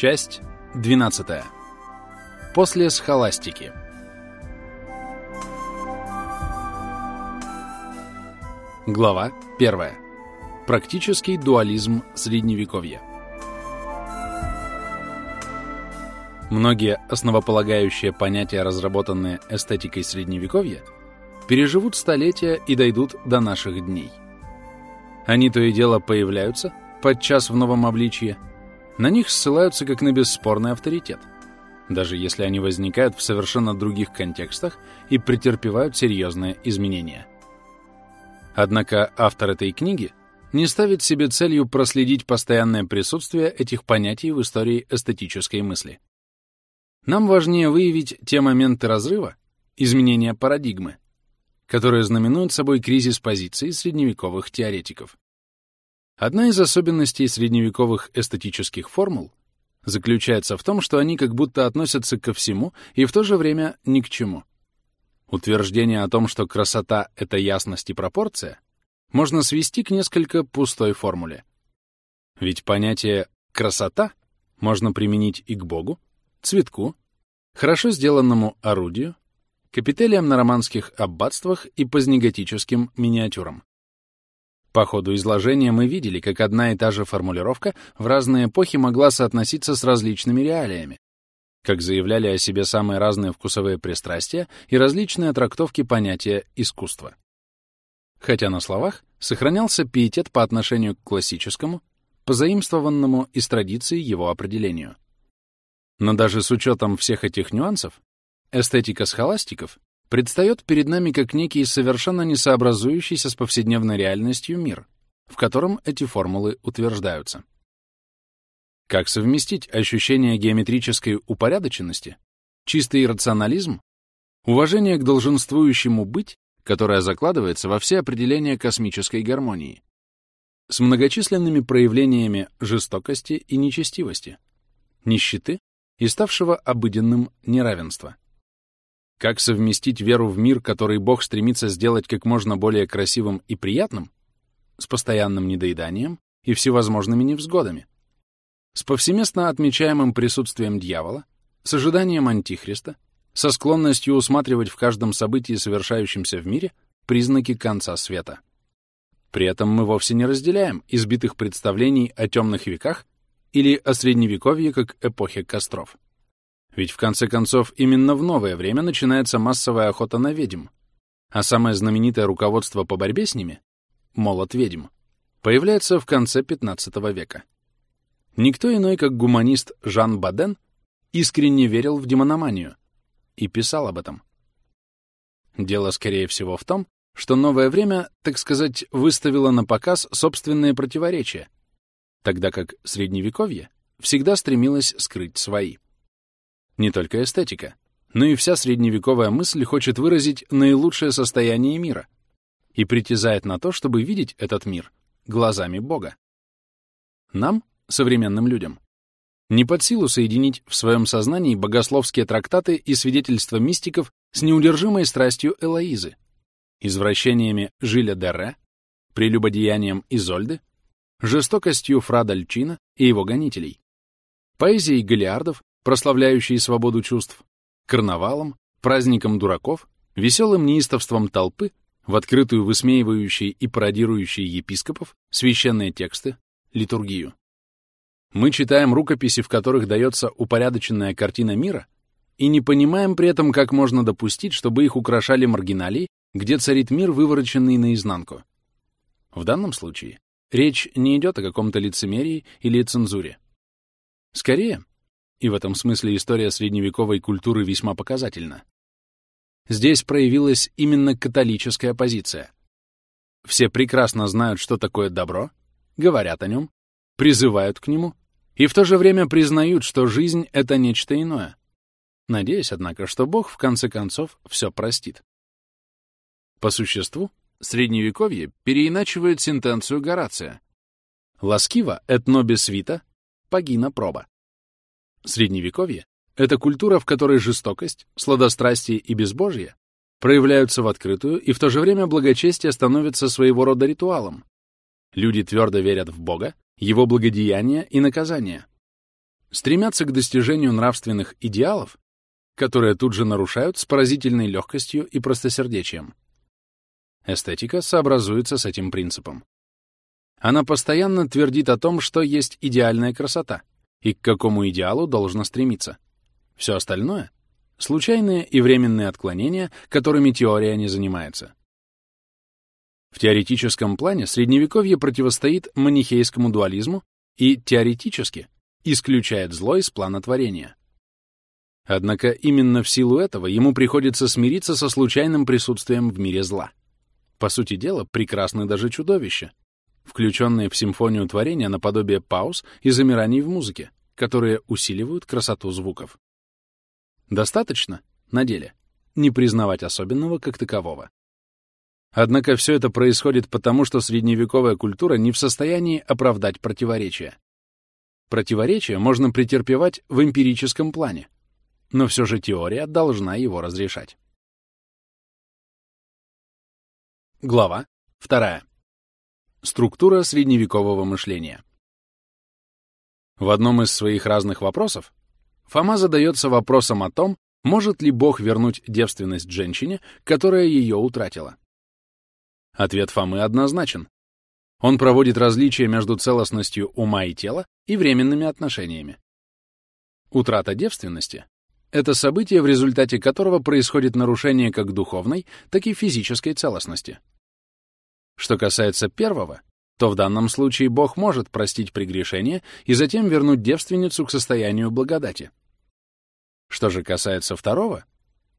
Часть 12. После схоластики. Глава 1. Практический дуализм Средневековья. Многие основополагающие понятия, разработанные эстетикой Средневековья, переживут столетия и дойдут до наших дней. Они то и дело появляются, подчас в новом обличье, на них ссылаются как на бесспорный авторитет, даже если они возникают в совершенно других контекстах и претерпевают серьезные изменения. Однако автор этой книги не ставит себе целью проследить постоянное присутствие этих понятий в истории эстетической мысли. Нам важнее выявить те моменты разрыва, изменения парадигмы, которые знаменуют собой кризис позиций средневековых теоретиков. Одна из особенностей средневековых эстетических формул заключается в том, что они как будто относятся ко всему и в то же время ни к чему. Утверждение о том, что красота — это ясность и пропорция, можно свести к несколько пустой формуле. Ведь понятие «красота» можно применить и к Богу, цветку, хорошо сделанному орудию, капителям на романских аббатствах и позднеготическим миниатюрам. По ходу изложения мы видели, как одна и та же формулировка в разные эпохи могла соотноситься с различными реалиями, как заявляли о себе самые разные вкусовые пристрастия и различные трактовки понятия искусства. Хотя на словах сохранялся пиетет по отношению к классическому, позаимствованному из традиции его определению. Но даже с учетом всех этих нюансов, эстетика схоластиков предстает перед нами как некий совершенно несообразующийся с повседневной реальностью мир, в котором эти формулы утверждаются. Как совместить ощущение геометрической упорядоченности, чистый рационализм, уважение к долженствующему быть, которое закладывается во все определения космической гармонии, с многочисленными проявлениями жестокости и нечестивости, нищеты и ставшего обыденным неравенства? Как совместить веру в мир, который Бог стремится сделать как можно более красивым и приятным, с постоянным недоеданием и всевозможными невзгодами? С повсеместно отмечаемым присутствием дьявола, с ожиданием антихриста, со склонностью усматривать в каждом событии, совершающемся в мире, признаки конца света. При этом мы вовсе не разделяем избитых представлений о темных веках или о средневековье как эпохе костров. Ведь в конце концов именно в новое время начинается массовая охота на ведьм, а самое знаменитое руководство по борьбе с ними — «Молот ведьм» — появляется в конце XV века. Никто иной, как гуманист Жан Баден, искренне верил в демономанию и писал об этом. Дело, скорее всего, в том, что новое время, так сказать, выставило на показ собственные противоречия, тогда как Средневековье всегда стремилось скрыть свои. Не только эстетика, но и вся средневековая мысль хочет выразить наилучшее состояние мира и притязает на то, чтобы видеть этот мир глазами Бога. Нам, современным людям, не под силу соединить в своем сознании богословские трактаты и свидетельства мистиков с неудержимой страстью Элоизы, извращениями Жиля Дере, прелюбодеянием Изольды, жестокостью Фра Дальчина и его гонителей, поэзией Галиардов прославляющие свободу чувств, карнавалом, праздником дураков, веселым неистовством толпы, в открытую высмеивающей и пародирующей епископов, священные тексты, литургию. Мы читаем рукописи, в которых дается упорядоченная картина мира, и не понимаем при этом, как можно допустить, чтобы их украшали маргиналии, где царит мир, вывороченный наизнанку. В данном случае речь не идет о каком-то лицемерии или цензуре. Скорее, и в этом смысле история средневековой культуры весьма показательна. Здесь проявилась именно католическая позиция. Все прекрасно знают, что такое добро, говорят о нем, призывают к нему и в то же время признают, что жизнь — это нечто иное. Надеясь, однако, что Бог в конце концов все простит. По существу, Средневековье переиначивает сентенцию Горация. Ласкива et nobis vita, пагина проба. Средневековье — это культура, в которой жестокость, сладострастие и безбожие проявляются в открытую, и в то же время благочестие становится своего рода ритуалом. Люди твердо верят в Бога, Его благодеяния и наказания. стремятся к достижению нравственных идеалов, которые тут же нарушают с поразительной легкостью и простосердечием. Эстетика сообразуется с этим принципом. Она постоянно твердит о том, что есть идеальная красота и к какому идеалу должно стремиться. Все остальное — случайные и временные отклонения, которыми теория не занимается. В теоретическом плане Средневековье противостоит манихейскому дуализму и теоретически исключает зло из плана творения. Однако именно в силу этого ему приходится смириться со случайным присутствием в мире зла. По сути дела, прекрасны даже чудовища, включенные в симфонию творения наподобие пауз и замираний в музыке, которые усиливают красоту звуков. Достаточно, на деле, не признавать особенного как такового. Однако все это происходит потому, что средневековая культура не в состоянии оправдать противоречия. Противоречия можно претерпевать в эмпирическом плане, но все же теория должна его разрешать. Глава 2. Структура средневекового мышления. В одном из своих разных вопросов Фома задается вопросом о том, может ли Бог вернуть девственность женщине, которая ее утратила. Ответ Фомы однозначен. Он проводит различие между целостностью ума и тела и временными отношениями. Утрата девственности — это событие, в результате которого происходит нарушение как духовной, так и физической целостности. Что касается первого, то в данном случае Бог может простить прегрешение и затем вернуть девственницу к состоянию благодати. Что же касается второго,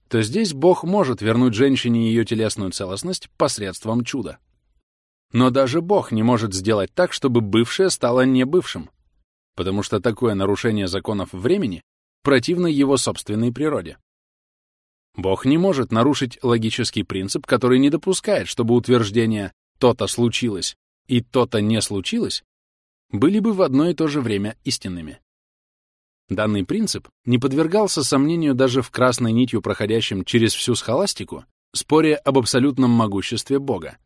то здесь Бог может вернуть женщине ее телесную целостность посредством чуда. Но даже Бог не может сделать так, чтобы бывшее стало не бывшим, потому что такое нарушение законов времени противно его собственной природе. Бог не может нарушить логический принцип, который не допускает, чтобы утверждение то-то случилось и то-то не случилось, были бы в одно и то же время истинными. Данный принцип не подвергался сомнению даже в красной нитью, проходящем через всю схоластику, споре об абсолютном могуществе Бога.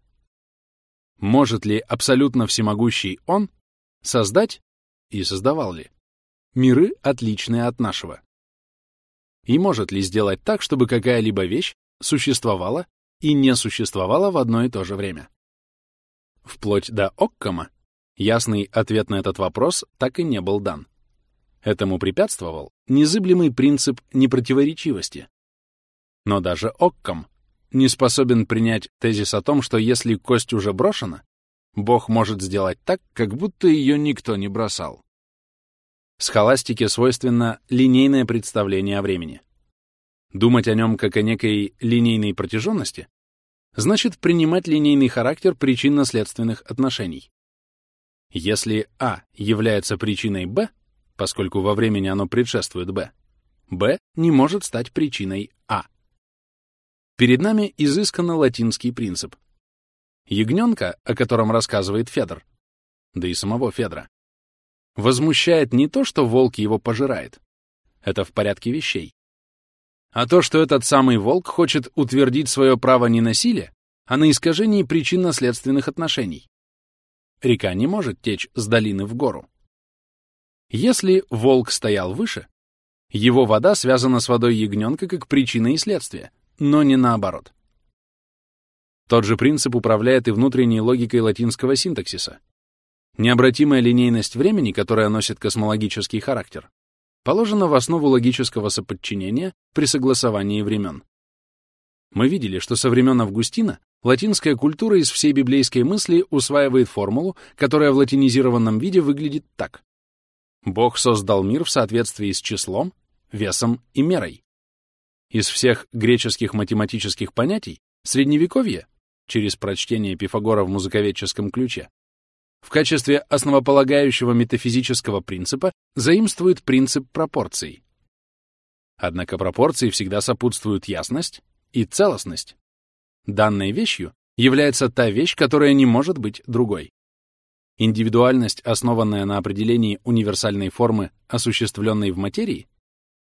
Может ли абсолютно всемогущий Он создать, и создавал ли, миры, отличные от нашего? И может ли сделать так, чтобы какая-либо вещь существовала и не существовала в одно и то же время? Вплоть до Оккома, ясный ответ на этот вопрос так и не был дан. Этому препятствовал незыблемый принцип непротиворечивости. Но даже Окком не способен принять тезис о том, что если кость уже брошена, Бог может сделать так, как будто ее никто не бросал. Схоластике свойственно линейное представление о времени. Думать о нем как о некой линейной протяженности значит принимать линейный характер причинно-следственных отношений. Если А является причиной Б, поскольку во времени оно предшествует Б, Б не может стать причиной А. Перед нами изысканно латинский принцип. Ягненка, о котором рассказывает Федор, да и самого Федора, возмущает не то, что волк его пожирает. Это в порядке вещей. А то, что этот самый волк хочет утвердить свое право не на силе, а на искажении причинно-следственных отношений. Река не может течь с долины в гору. Если волк стоял выше, его вода связана с водой ягненка как причина и следствие, но не наоборот. Тот же принцип управляет и внутренней логикой латинского синтаксиса. Необратимая линейность времени, которая носит космологический характер, положена в основу логического соподчинения при согласовании времен. Мы видели, что со времен Августина латинская культура из всей библейской мысли усваивает формулу, которая в латинизированном виде выглядит так. Бог создал мир в соответствии с числом, весом и мерой. Из всех греческих математических понятий Средневековье, через прочтение Пифагора в музыковедческом ключе, в качестве основополагающего метафизического принципа заимствует принцип пропорций. Однако пропорции всегда сопутствуют ясность и целостность. Данной вещью является та вещь, которая не может быть другой. Индивидуальность, основанная на определении универсальной формы, осуществленной в материи,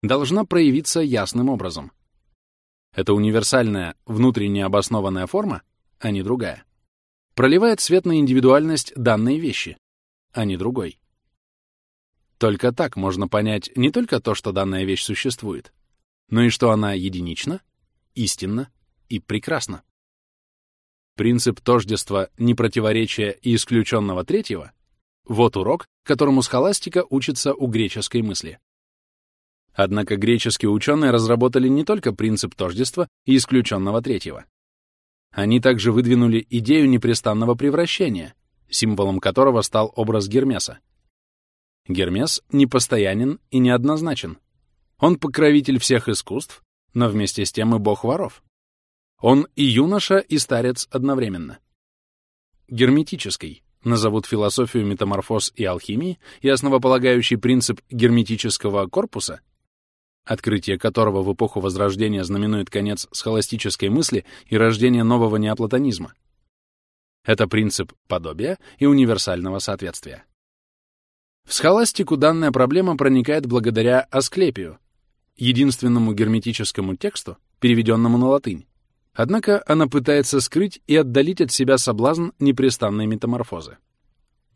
должна проявиться ясным образом. Это универсальная, внутренне обоснованная форма, а не другая проливает свет на индивидуальность данной вещи, а не другой. Только так можно понять не только то, что данная вещь существует, но и что она единична, истинна и прекрасна. Принцип тождества, непротиворечия и исключенного третьего — вот урок, которому схоластика учится у греческой мысли. Однако греческие ученые разработали не только принцип тождества и исключенного третьего. Они также выдвинули идею непрестанного превращения, символом которого стал образ Гермеса. Гермес непостоянен и неоднозначен. Он покровитель всех искусств, но вместе с тем и бог воров. Он и юноша, и старец одновременно. Герметический назовут философию метаморфоз и алхимии и основополагающий принцип герметического корпуса открытие которого в эпоху Возрождения знаменует конец схоластической мысли и рождение нового неоплатонизма. Это принцип подобия и универсального соответствия. В схоластику данная проблема проникает благодаря Асклепию, единственному герметическому тексту, переведенному на латынь. Однако она пытается скрыть и отдалить от себя соблазн непрестанной метаморфозы.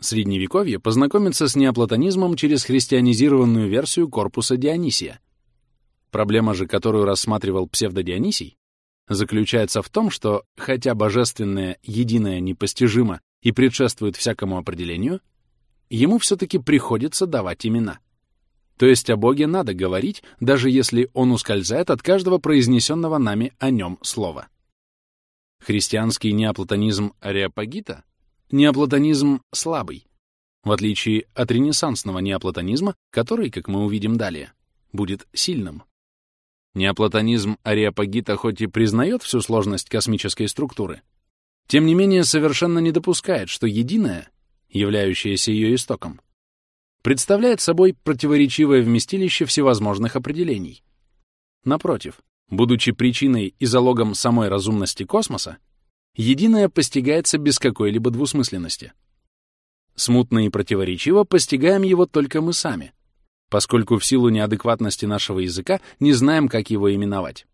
Средневековье познакомится с неоплатонизмом через христианизированную версию корпуса Дионисия, Проблема же, которую рассматривал псевдодионисий, заключается в том, что, хотя божественное единое непостижимо и предшествует всякому определению, ему все-таки приходится давать имена. То есть о Боге надо говорить, даже если он ускользает от каждого произнесенного нами о нем слова. Христианский неоплатонизм Ареопагита — неоплатонизм слабый, в отличие от ренессансного неоплатонизма, который, как мы увидим далее, будет сильным. Неоплатонизм Ариапагита хоть и признает всю сложность космической структуры, тем не менее совершенно не допускает, что единое, являющееся ее истоком, представляет собой противоречивое вместилище всевозможных определений. Напротив, будучи причиной и залогом самой разумности космоса, единое постигается без какой-либо двусмысленности. Смутно и противоречиво постигаем его только мы сами — поскольку в силу неадекватности нашего языка не знаем, как его именовать.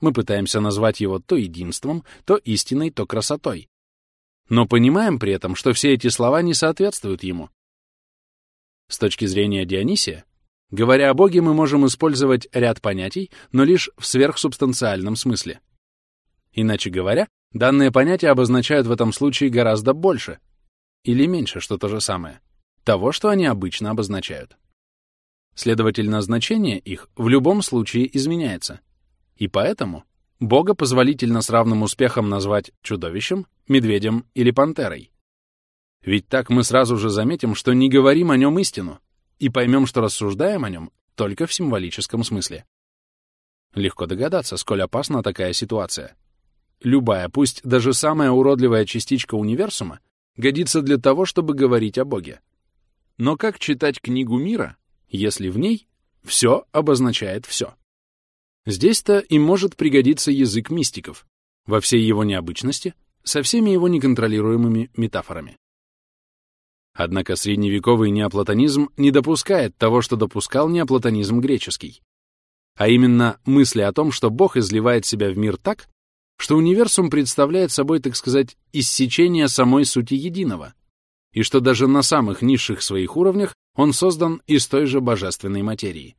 Мы пытаемся назвать его то единством, то истиной, то красотой. Но понимаем при этом, что все эти слова не соответствуют ему. С точки зрения Дионисия, говоря о Боге, мы можем использовать ряд понятий, но лишь в сверхсубстанциальном смысле. Иначе говоря, данные понятия обозначают в этом случае гораздо больше или меньше, что то же самое, того, что они обычно обозначают. Следовательно, значение их в любом случае изменяется. И поэтому Бога позволительно с равным успехом назвать чудовищем, медведем или пантерой. Ведь так мы сразу же заметим, что не говорим о нем истину, и поймем, что рассуждаем о нем только в символическом смысле. Легко догадаться, сколь опасна такая ситуация. Любая, пусть даже самая уродливая частичка универсума, годится для того, чтобы говорить о Боге. Но как читать книгу мира, если в ней все обозначает все. Здесь-то и может пригодиться язык мистиков во всей его необычности, со всеми его неконтролируемыми метафорами. Однако средневековый неоплатонизм не допускает того, что допускал неоплатонизм греческий, а именно мысли о том, что Бог изливает себя в мир так, что универсум представляет собой, так сказать, иссечение самой сути единого, и что даже на самых низших своих уровнях он создан из той же божественной материи.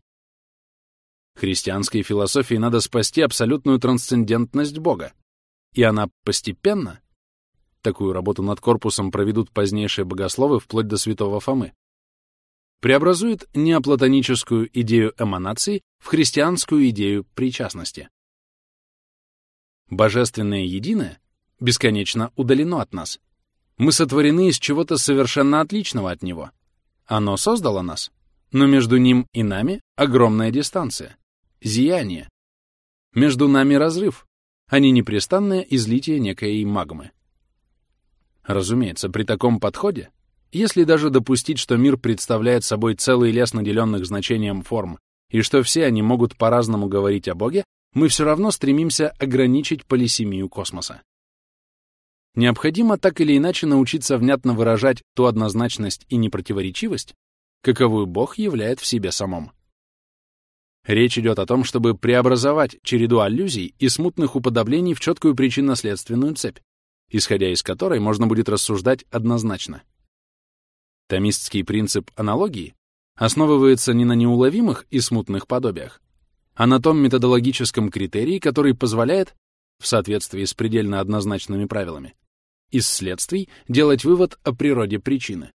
Христианской философии надо спасти абсолютную трансцендентность Бога, и она постепенно, такую работу над корпусом проведут позднейшие богословы вплоть до святого Фомы, преобразует неоплатоническую идею эманации в христианскую идею причастности. Божественное единое бесконечно удалено от нас. Мы сотворены из чего-то совершенно отличного от него — оно создало нас, но между ним и нами огромная дистанция, зияние. Между нами разрыв, а не непрестанное излитие некой магмы. Разумеется, при таком подходе, если даже допустить, что мир представляет собой целый лес наделенных значением форм, и что все они могут по-разному говорить о Боге, мы все равно стремимся ограничить полисемию космоса. Необходимо так или иначе научиться внятно выражать ту однозначность и непротиворечивость, каковую Бог являет в себе самом. Речь идет о том, чтобы преобразовать череду аллюзий и смутных уподоблений в четкую причинно-следственную цепь, исходя из которой можно будет рассуждать однозначно. Томистский принцип аналогии основывается не на неуловимых и смутных подобиях, а на том методологическом критерии, который позволяет, в соответствии с предельно однозначными правилами, из следствий делать вывод о природе причины.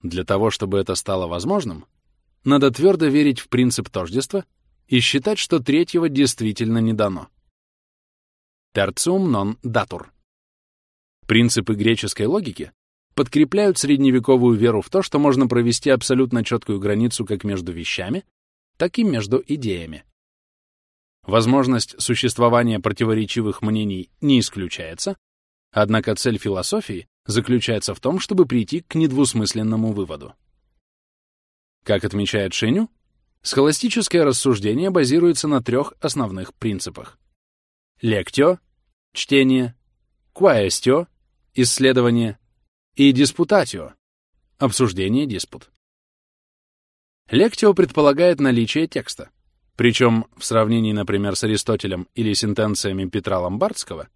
Для того, чтобы это стало возможным, надо твердо верить в принцип тождества и считать, что третьего действительно не дано. Tertium non datur. Принципы греческой логики подкрепляют средневековую веру в то, что можно провести абсолютно четкую границу как между вещами, так и между идеями. Возможность существования противоречивых мнений не исключается, однако цель философии заключается в том, чтобы прийти к недвусмысленному выводу. Как отмечает Шеню, схоластическое рассуждение базируется на трех основных принципах. Лектио — чтение, quaestio — исследование и диспутатио — обсуждение диспут. Лектио предполагает наличие текста, причем в сравнении, например, с Аристотелем или сентенциями Петра Ломбардского,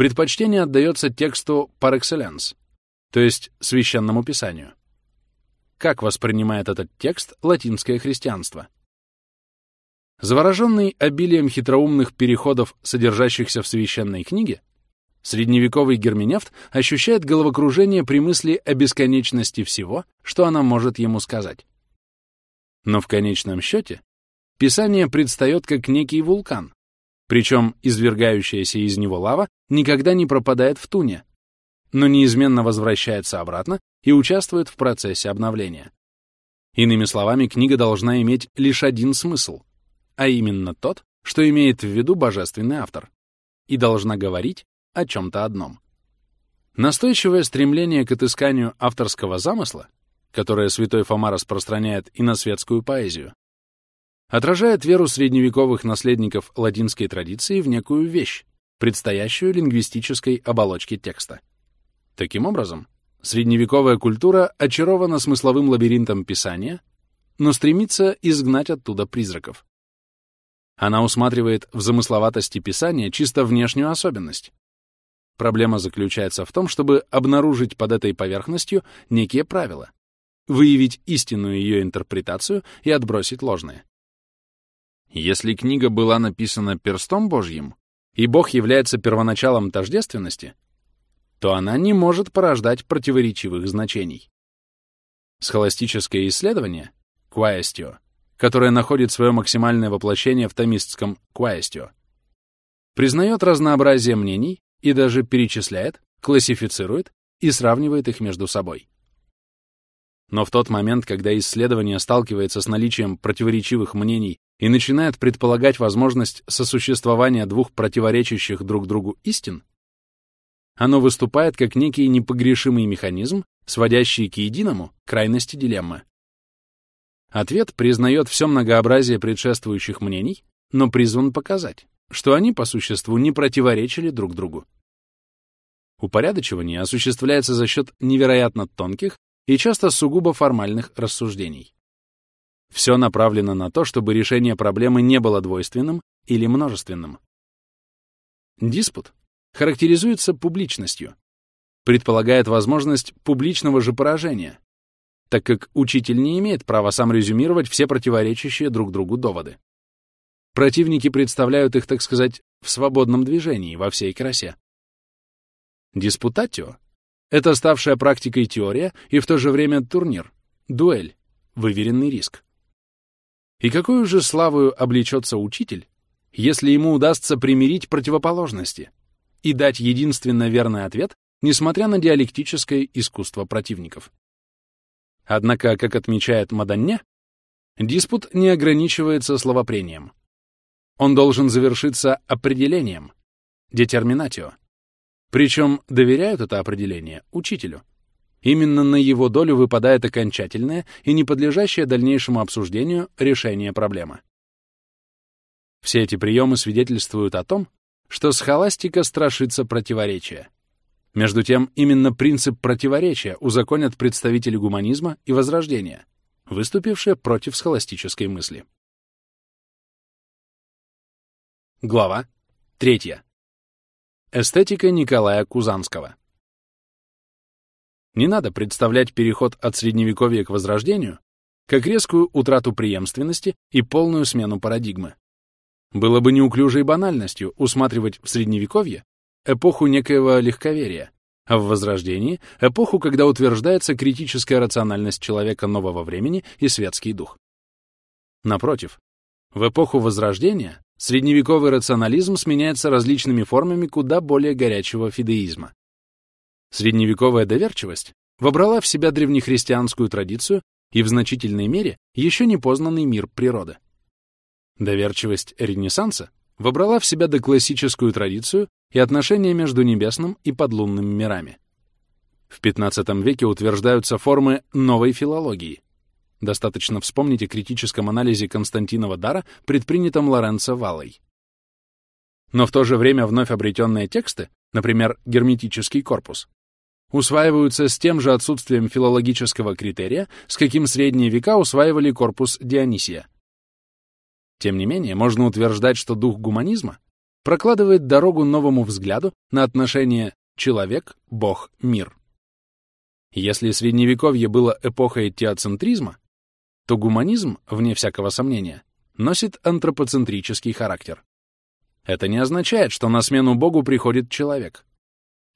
предпочтение отдается тексту par excellence, то есть священному писанию. Как воспринимает этот текст латинское христианство? Завороженный обилием хитроумных переходов, содержащихся в священной книге, средневековый герменевт ощущает головокружение при мысли о бесконечности всего, что она может ему сказать. Но в конечном счете Писание предстает как некий вулкан, причем извергающаяся из него лава никогда не пропадает в туне, но неизменно возвращается обратно и участвует в процессе обновления. Иными словами, книга должна иметь лишь один смысл а именно тот, что имеет в виду божественный автор, и должна говорить о чем-то одном. Настойчивое стремление к отысканию авторского замысла, которое святой Фома распространяет и на светскую поэзию, отражает веру средневековых наследников латинской традиции в некую вещь, предстоящую лингвистической оболочке текста. Таким образом, средневековая культура очарована смысловым лабиринтом Писания, но стремится изгнать оттуда призраков. Она усматривает в замысловатости писания чисто внешнюю особенность. Проблема заключается в том, чтобы обнаружить под этой поверхностью некие правила, выявить истинную ее интерпретацию и отбросить ложные. Если книга была написана перстом Божьим, и Бог является первоначалом тождественности, то она не может порождать противоречивых значений. Схоластическое исследование, quaestio, которое находит свое максимальное воплощение в томистском «кваестио». Признает разнообразие мнений и даже перечисляет, классифицирует и сравнивает их между собой. Но в тот момент, когда исследование сталкивается с наличием противоречивых мнений и начинает предполагать возможность сосуществования двух противоречащих друг другу истин, оно выступает как некий непогрешимый механизм, сводящий к единому крайности дилеммы. Ответ признает все многообразие предшествующих мнений, но призван показать, что они по существу не противоречили друг другу. Упорядочивание осуществляется за счет невероятно тонких и часто сугубо формальных рассуждений. Все направлено на то, чтобы решение проблемы не было двойственным или множественным. Диспут характеризуется публичностью, предполагает возможность публичного же поражения, так как учитель не имеет права сам резюмировать все противоречащие друг другу доводы. Противники представляют их, так сказать, в свободном движении во всей красе. Диспутатио — это ставшая практикой теория и в то же время турнир, дуэль, выверенный риск. И какую же славою облечется учитель, если ему удастся примирить противоположности и дать единственно верный ответ, несмотря на диалектическое искусство противников? Однако, как отмечает Маданне, диспут не ограничивается словопрением. Он должен завершиться определением, детерминатио. Причем доверяют это определение учителю. Именно на его долю выпадает окончательное и не подлежащее дальнейшему обсуждению решение проблемы. Все эти приемы свидетельствуют о том, что схоластика страшится противоречия. Между тем, именно принцип противоречия узаконят представители гуманизма и Возрождения, выступившие против схоластической мысли. Глава 3. Эстетика Николая Кузанского. Не надо представлять переход от Средневековья к Возрождению как резкую утрату преемственности и полную смену парадигмы. Было бы неуклюжей банальностью усматривать в Средневековье эпоху некоего легковерия, а в Возрождении — эпоху, когда утверждается критическая рациональность человека нового времени и светский дух. Напротив, в эпоху Возрождения средневековый рационализм сменяется различными формами куда более горячего фидеизма. Средневековая доверчивость вобрала в себя древнехристианскую традицию и в значительной мере еще не познанный мир природы. Доверчивость Ренессанса вобрала в себя доклассическую традицию и отношения между небесным и подлунным мирами. В XV веке утверждаются формы новой филологии. Достаточно вспомнить о критическом анализе Константинова дара, предпринятом Лоренцо Валлой. Но в то же время вновь обретенные тексты, например, герметический корпус, усваиваются с тем же отсутствием филологического критерия, с каким средние века усваивали корпус Дионисия. Тем не менее, можно утверждать, что дух гуманизма прокладывает дорогу новому взгляду на отношение человек, бог, мир. Если средневековье было эпохой теоцентризма, то гуманизм, вне всякого сомнения, носит антропоцентрический характер. Это не означает, что на смену Богу приходит человек.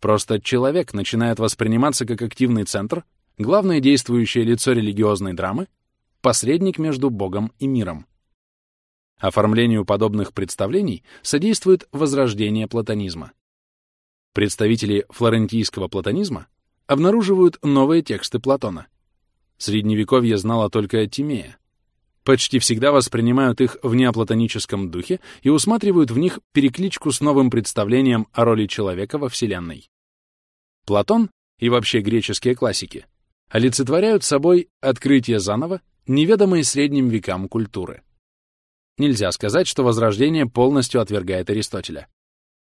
Просто человек начинает восприниматься как активный центр, главное действующее лицо религиозной драмы, посредник между Богом и миром. Оформлению подобных представлений содействует возрождение платонизма. Представители флорентийского платонизма обнаруживают новые тексты Платона. Средневековье знало только Тимея. Почти всегда воспринимают их в неоплатоническом духе и усматривают в них перекличку с новым представлением о роли человека во Вселенной. Платон и вообще греческие классики олицетворяют собой открытие заново неведомой средним векам культуры. Нельзя сказать, что Возрождение полностью отвергает Аристотеля.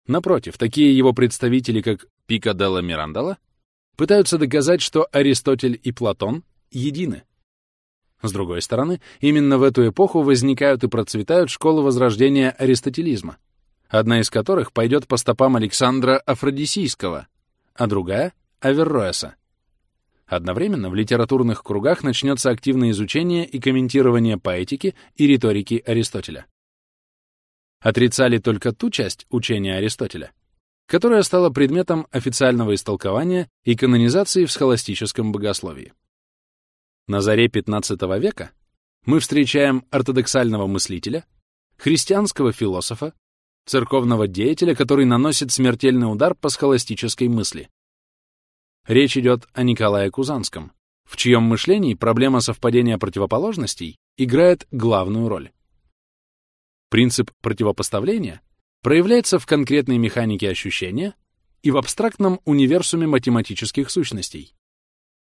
Напротив, такие его представители, как Пика Делла Мирандала, пытаются доказать, что Аристотель и Платон едины. С другой стороны, именно в эту эпоху возникают и процветают школы возрождения аристотелизма, одна из которых пойдет по стопам Александра Афродисийского, а другая — Аверроэса. Одновременно в литературных кругах начнется активное изучение и комментирование поэтики и риторики Аристотеля. Отрицали только ту часть учения Аристотеля, которая стала предметом официального истолкования и канонизации в схоластическом богословии. На заре XV века мы встречаем ортодоксального мыслителя, христианского философа, церковного деятеля, который наносит смертельный удар по схоластической мысли, Речь идет о Николае Кузанском, в чьем мышлении проблема совпадения противоположностей играет главную роль. Принцип противопоставления проявляется в конкретной механике ощущения и в абстрактном универсуме математических сущностей.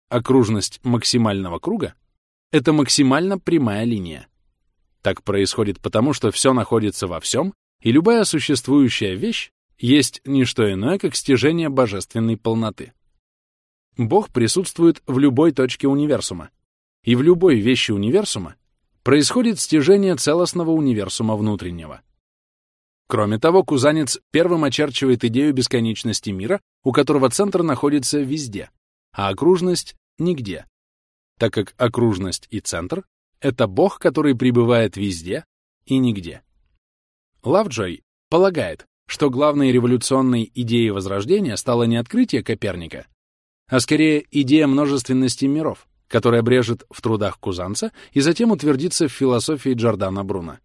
Окружность максимального круга — это максимально прямая линия. Так происходит потому, что все находится во всем, и любая существующая вещь есть не что иное, как стяжение божественной полноты. Бог присутствует в любой точке универсума, и в любой вещи универсума происходит стяжение целостного универсума внутреннего. Кроме того, Кузанец первым очерчивает идею бесконечности мира, у которого центр находится везде, а окружность — нигде, так как окружность и центр — это Бог, который пребывает везде и нигде. Лавджой полагает, что главной революционной идеей Возрождения стало не открытие Коперника, а скорее идея множественности миров, которая брежет в трудах Кузанца и затем утвердится в философии Джордана Бруно.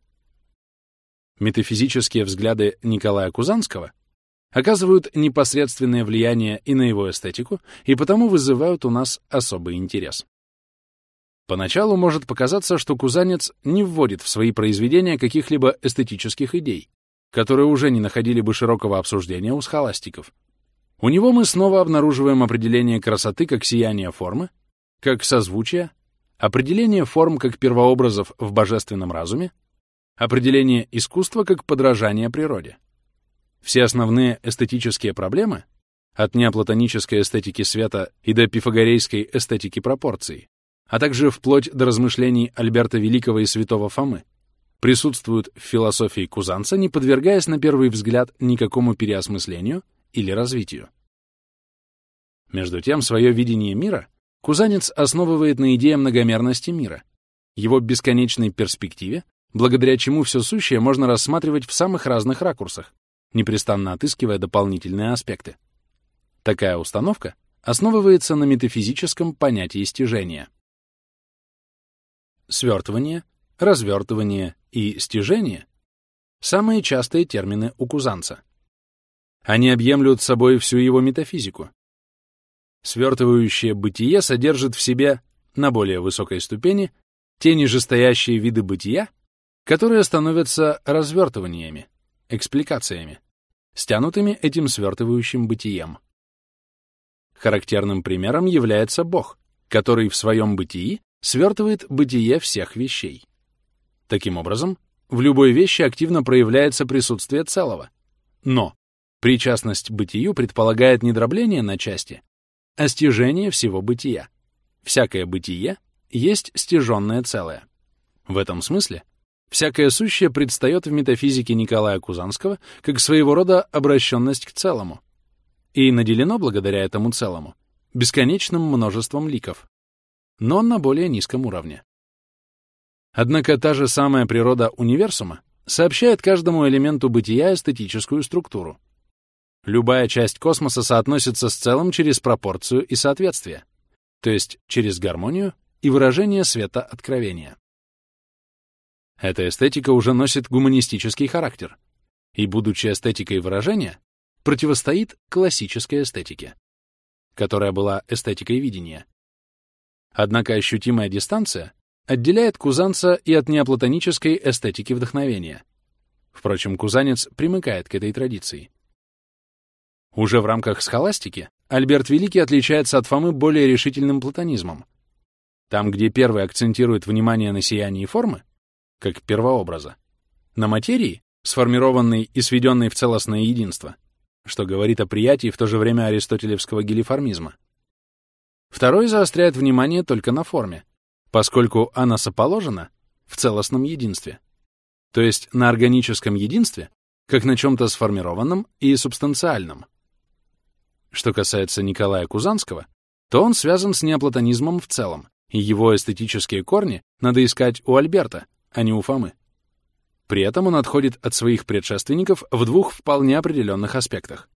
Метафизические взгляды Николая Кузанского оказывают непосредственное влияние и на его эстетику, и потому вызывают у нас особый интерес. Поначалу может показаться, что Кузанец не вводит в свои произведения каких-либо эстетических идей, которые уже не находили бы широкого обсуждения у схоластиков, у него мы снова обнаруживаем определение красоты как сияние формы, как созвучие, определение форм как первообразов в божественном разуме, определение искусства как подражание природе. Все основные эстетические проблемы, от неоплатонической эстетики света и до пифагорейской эстетики пропорций, а также вплоть до размышлений Альберта Великого и святого Фомы, присутствуют в философии Кузанца, не подвергаясь на первый взгляд никакому переосмыслению или развитию. Между тем, свое видение мира Кузанец основывает на идее многомерности мира его бесконечной перспективе, благодаря чему все сущее можно рассматривать в самых разных ракурсах, непрестанно отыскивая дополнительные аспекты. Такая установка основывается на метафизическом понятии стяжения. Свертывание, развертывание и стяжение — самые частые термины у кузанца. Они объемлют собой всю его метафизику. Свертывающее бытие содержит в себе, на более высокой ступени, те нижестоящие виды бытия, которые становятся развертываниями, экспликациями, стянутыми этим свертывающим бытием. Характерным примером является Бог, который в своем бытии свертывает бытие всех вещей. Таким образом, в любой вещи активно проявляется присутствие целого. Но причастность бытию предполагает не дробление на части, а стяжение всего бытия. Всякое бытие есть стяженное целое. В этом смысле всякое сущее предстает в метафизике Николая Кузанского как своего рода обращенность к целому, и наделено благодаря этому целому бесконечным множеством ликов, но на более низком уровне. Однако та же самая природа универсума сообщает каждому элементу бытия эстетическую структуру. Любая часть космоса соотносится с целым через пропорцию и соответствие, то есть через гармонию и выражение света откровения. Эта эстетика уже носит гуманистический характер, и, будучи эстетикой выражения, противостоит классической эстетике, которая была эстетикой видения. Однако ощутимая дистанция отделяет кузанца и от неоплатонической эстетики вдохновения. Впрочем, кузанец примыкает к этой традиции. Уже в рамках схоластики Альберт Великий отличается от Фомы более решительным платонизмом. Там, где первый акцентирует внимание на сиянии формы, как первообраза, на материи, сформированной и сведенной в целостное единство, что говорит о приятии в то же время аристотелевского гелиформизма. Второй заостряет внимание только на форме, поскольку она соположена в целостном единстве, то есть на органическом единстве, как на чем-то сформированном и субстанциальном. Что касается Николая Кузанского, то он связан с неоплатонизмом в целом, и его эстетические корни надо искать у Альберта, а не у Фомы. При этом он отходит от своих предшественников в двух вполне определенных аспектах.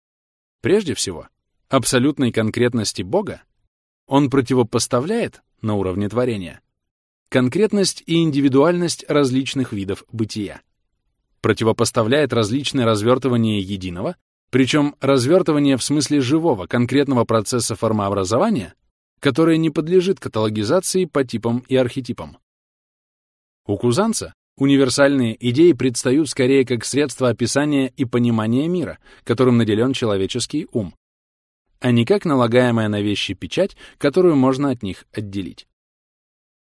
Прежде всего, абсолютной конкретности Бога он противопоставляет на уровне творения конкретность и индивидуальность различных видов бытия. Противопоставляет различные развертывания единого, причем развертывание в смысле живого, конкретного процесса формообразования, которое не подлежит каталогизации по типам и архетипам. У Кузанца Универсальные идеи предстают скорее как средство описания и понимания мира, которым наделен человеческий ум, а не как налагаемая на вещи печать, которую можно от них отделить.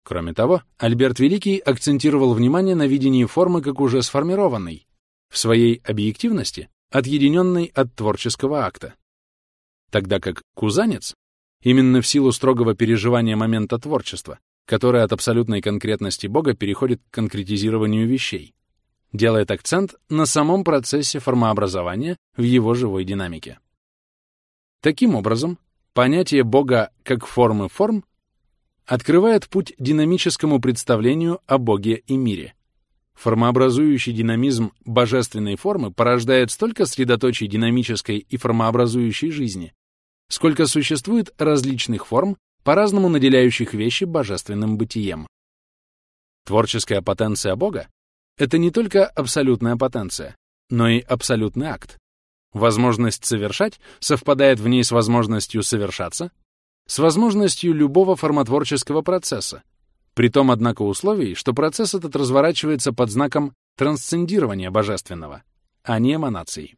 Кроме того, Альберт Великий акцентировал внимание на видении формы как уже сформированной, в своей объективности, отъединенной от творческого акта. Тогда как кузанец, именно в силу строгого переживания момента творчества, которая от абсолютной конкретности Бога переходит к конкретизированию вещей, делает акцент на самом процессе формообразования в его живой динамике. Таким образом, понятие Бога как формы форм открывает путь динамическому представлению о Боге и мире. Формообразующий динамизм божественной формы порождает столько средоточий динамической и формообразующей жизни, сколько существует различных форм, по-разному наделяющих вещи божественным бытием. Творческая потенция Бога — это не только абсолютная потенция, но и абсолютный акт. Возможность совершать совпадает в ней с возможностью совершаться, с возможностью любого формотворческого процесса, при том, однако, условии, что процесс этот разворачивается под знаком трансцендирования божественного, а не эманации.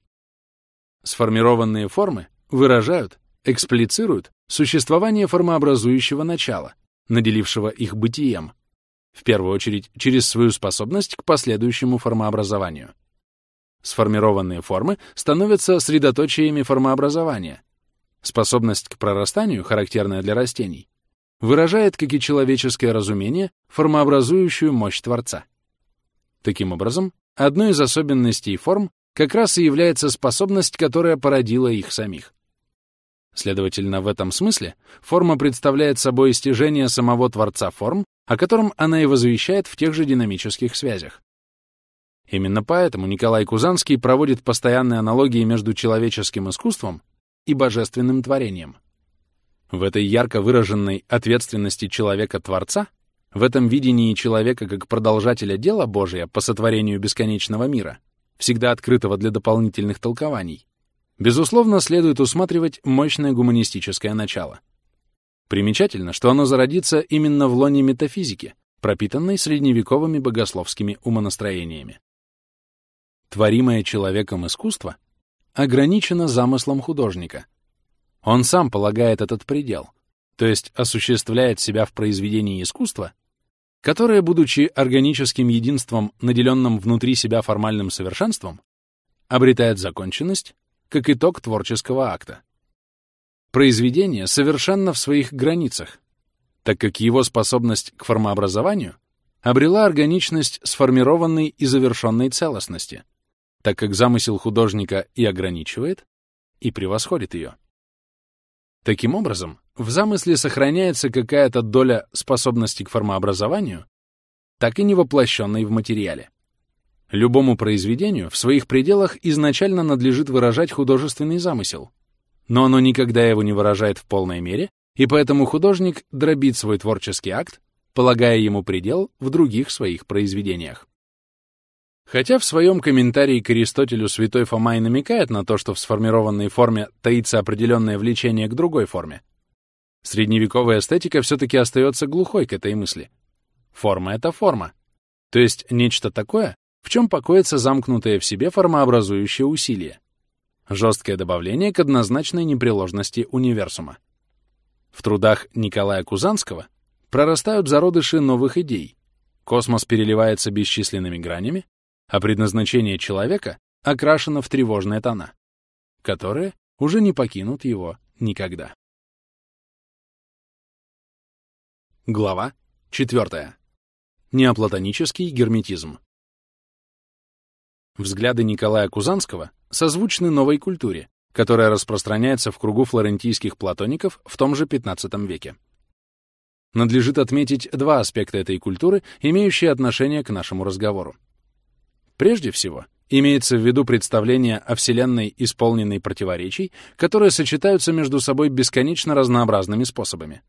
Сформированные формы выражают, эксплицируют существование формообразующего начала, наделившего их бытием, в первую очередь через свою способность к последующему формообразованию. Сформированные формы становятся средоточиями формообразования. Способность к прорастанию, характерная для растений, выражает, как и человеческое разумение, формообразующую мощь Творца. Таким образом, одной из особенностей форм как раз и является способность, которая породила их самих. Следовательно, в этом смысле форма представляет собой стяжение самого Творца форм, о котором она и возвещает в тех же динамических связях. Именно поэтому Николай Кузанский проводит постоянные аналогии между человеческим искусством и божественным творением. В этой ярко выраженной ответственности человека-творца, в этом видении человека как продолжателя дела Божия по сотворению бесконечного мира, всегда открытого для дополнительных толкований, безусловно, следует усматривать мощное гуманистическое начало. Примечательно, что оно зародится именно в лоне метафизики, пропитанной средневековыми богословскими умонастроениями. Творимое человеком искусство ограничено замыслом художника. Он сам полагает этот предел, то есть осуществляет себя в произведении искусства, которое, будучи органическим единством, наделенным внутри себя формальным совершенством, обретает законченность как итог творческого акта. Произведение совершенно в своих границах, так как его способность к формообразованию обрела органичность сформированной и завершенной целостности, так как замысел художника и ограничивает, и превосходит ее. Таким образом, в замысле сохраняется какая-то доля способности к формообразованию, так и не воплощенной в материале. Любому произведению в своих пределах изначально надлежит выражать художественный замысел, но оно никогда его не выражает в полной мере, и поэтому художник дробит свой творческий акт, полагая ему предел в других своих произведениях. Хотя в своем комментарии к Аристотелю святой Фома и намекает на то, что в сформированной форме таится определенное влечение к другой форме, средневековая эстетика все-таки остается глухой к этой мысли. Форма — это форма, то есть нечто такое, в чем покоится замкнутое в себе формообразующее усилие, жесткое добавление к однозначной непреложности универсума. В трудах Николая Кузанского прорастают зародыши новых идей, космос переливается бесчисленными гранями, а предназначение человека окрашено в тревожные тона, которые уже не покинут его никогда. Глава 4. Неоплатонический герметизм. Взгляды Николая Кузанского созвучны новой культуре, которая распространяется в кругу флорентийских платоников в том же XV веке. Надлежит отметить два аспекта этой культуры, имеющие отношение к нашему разговору. Прежде всего, имеется в виду представление о Вселенной, исполненной противоречий, которые сочетаются между собой бесконечно разнообразными способами.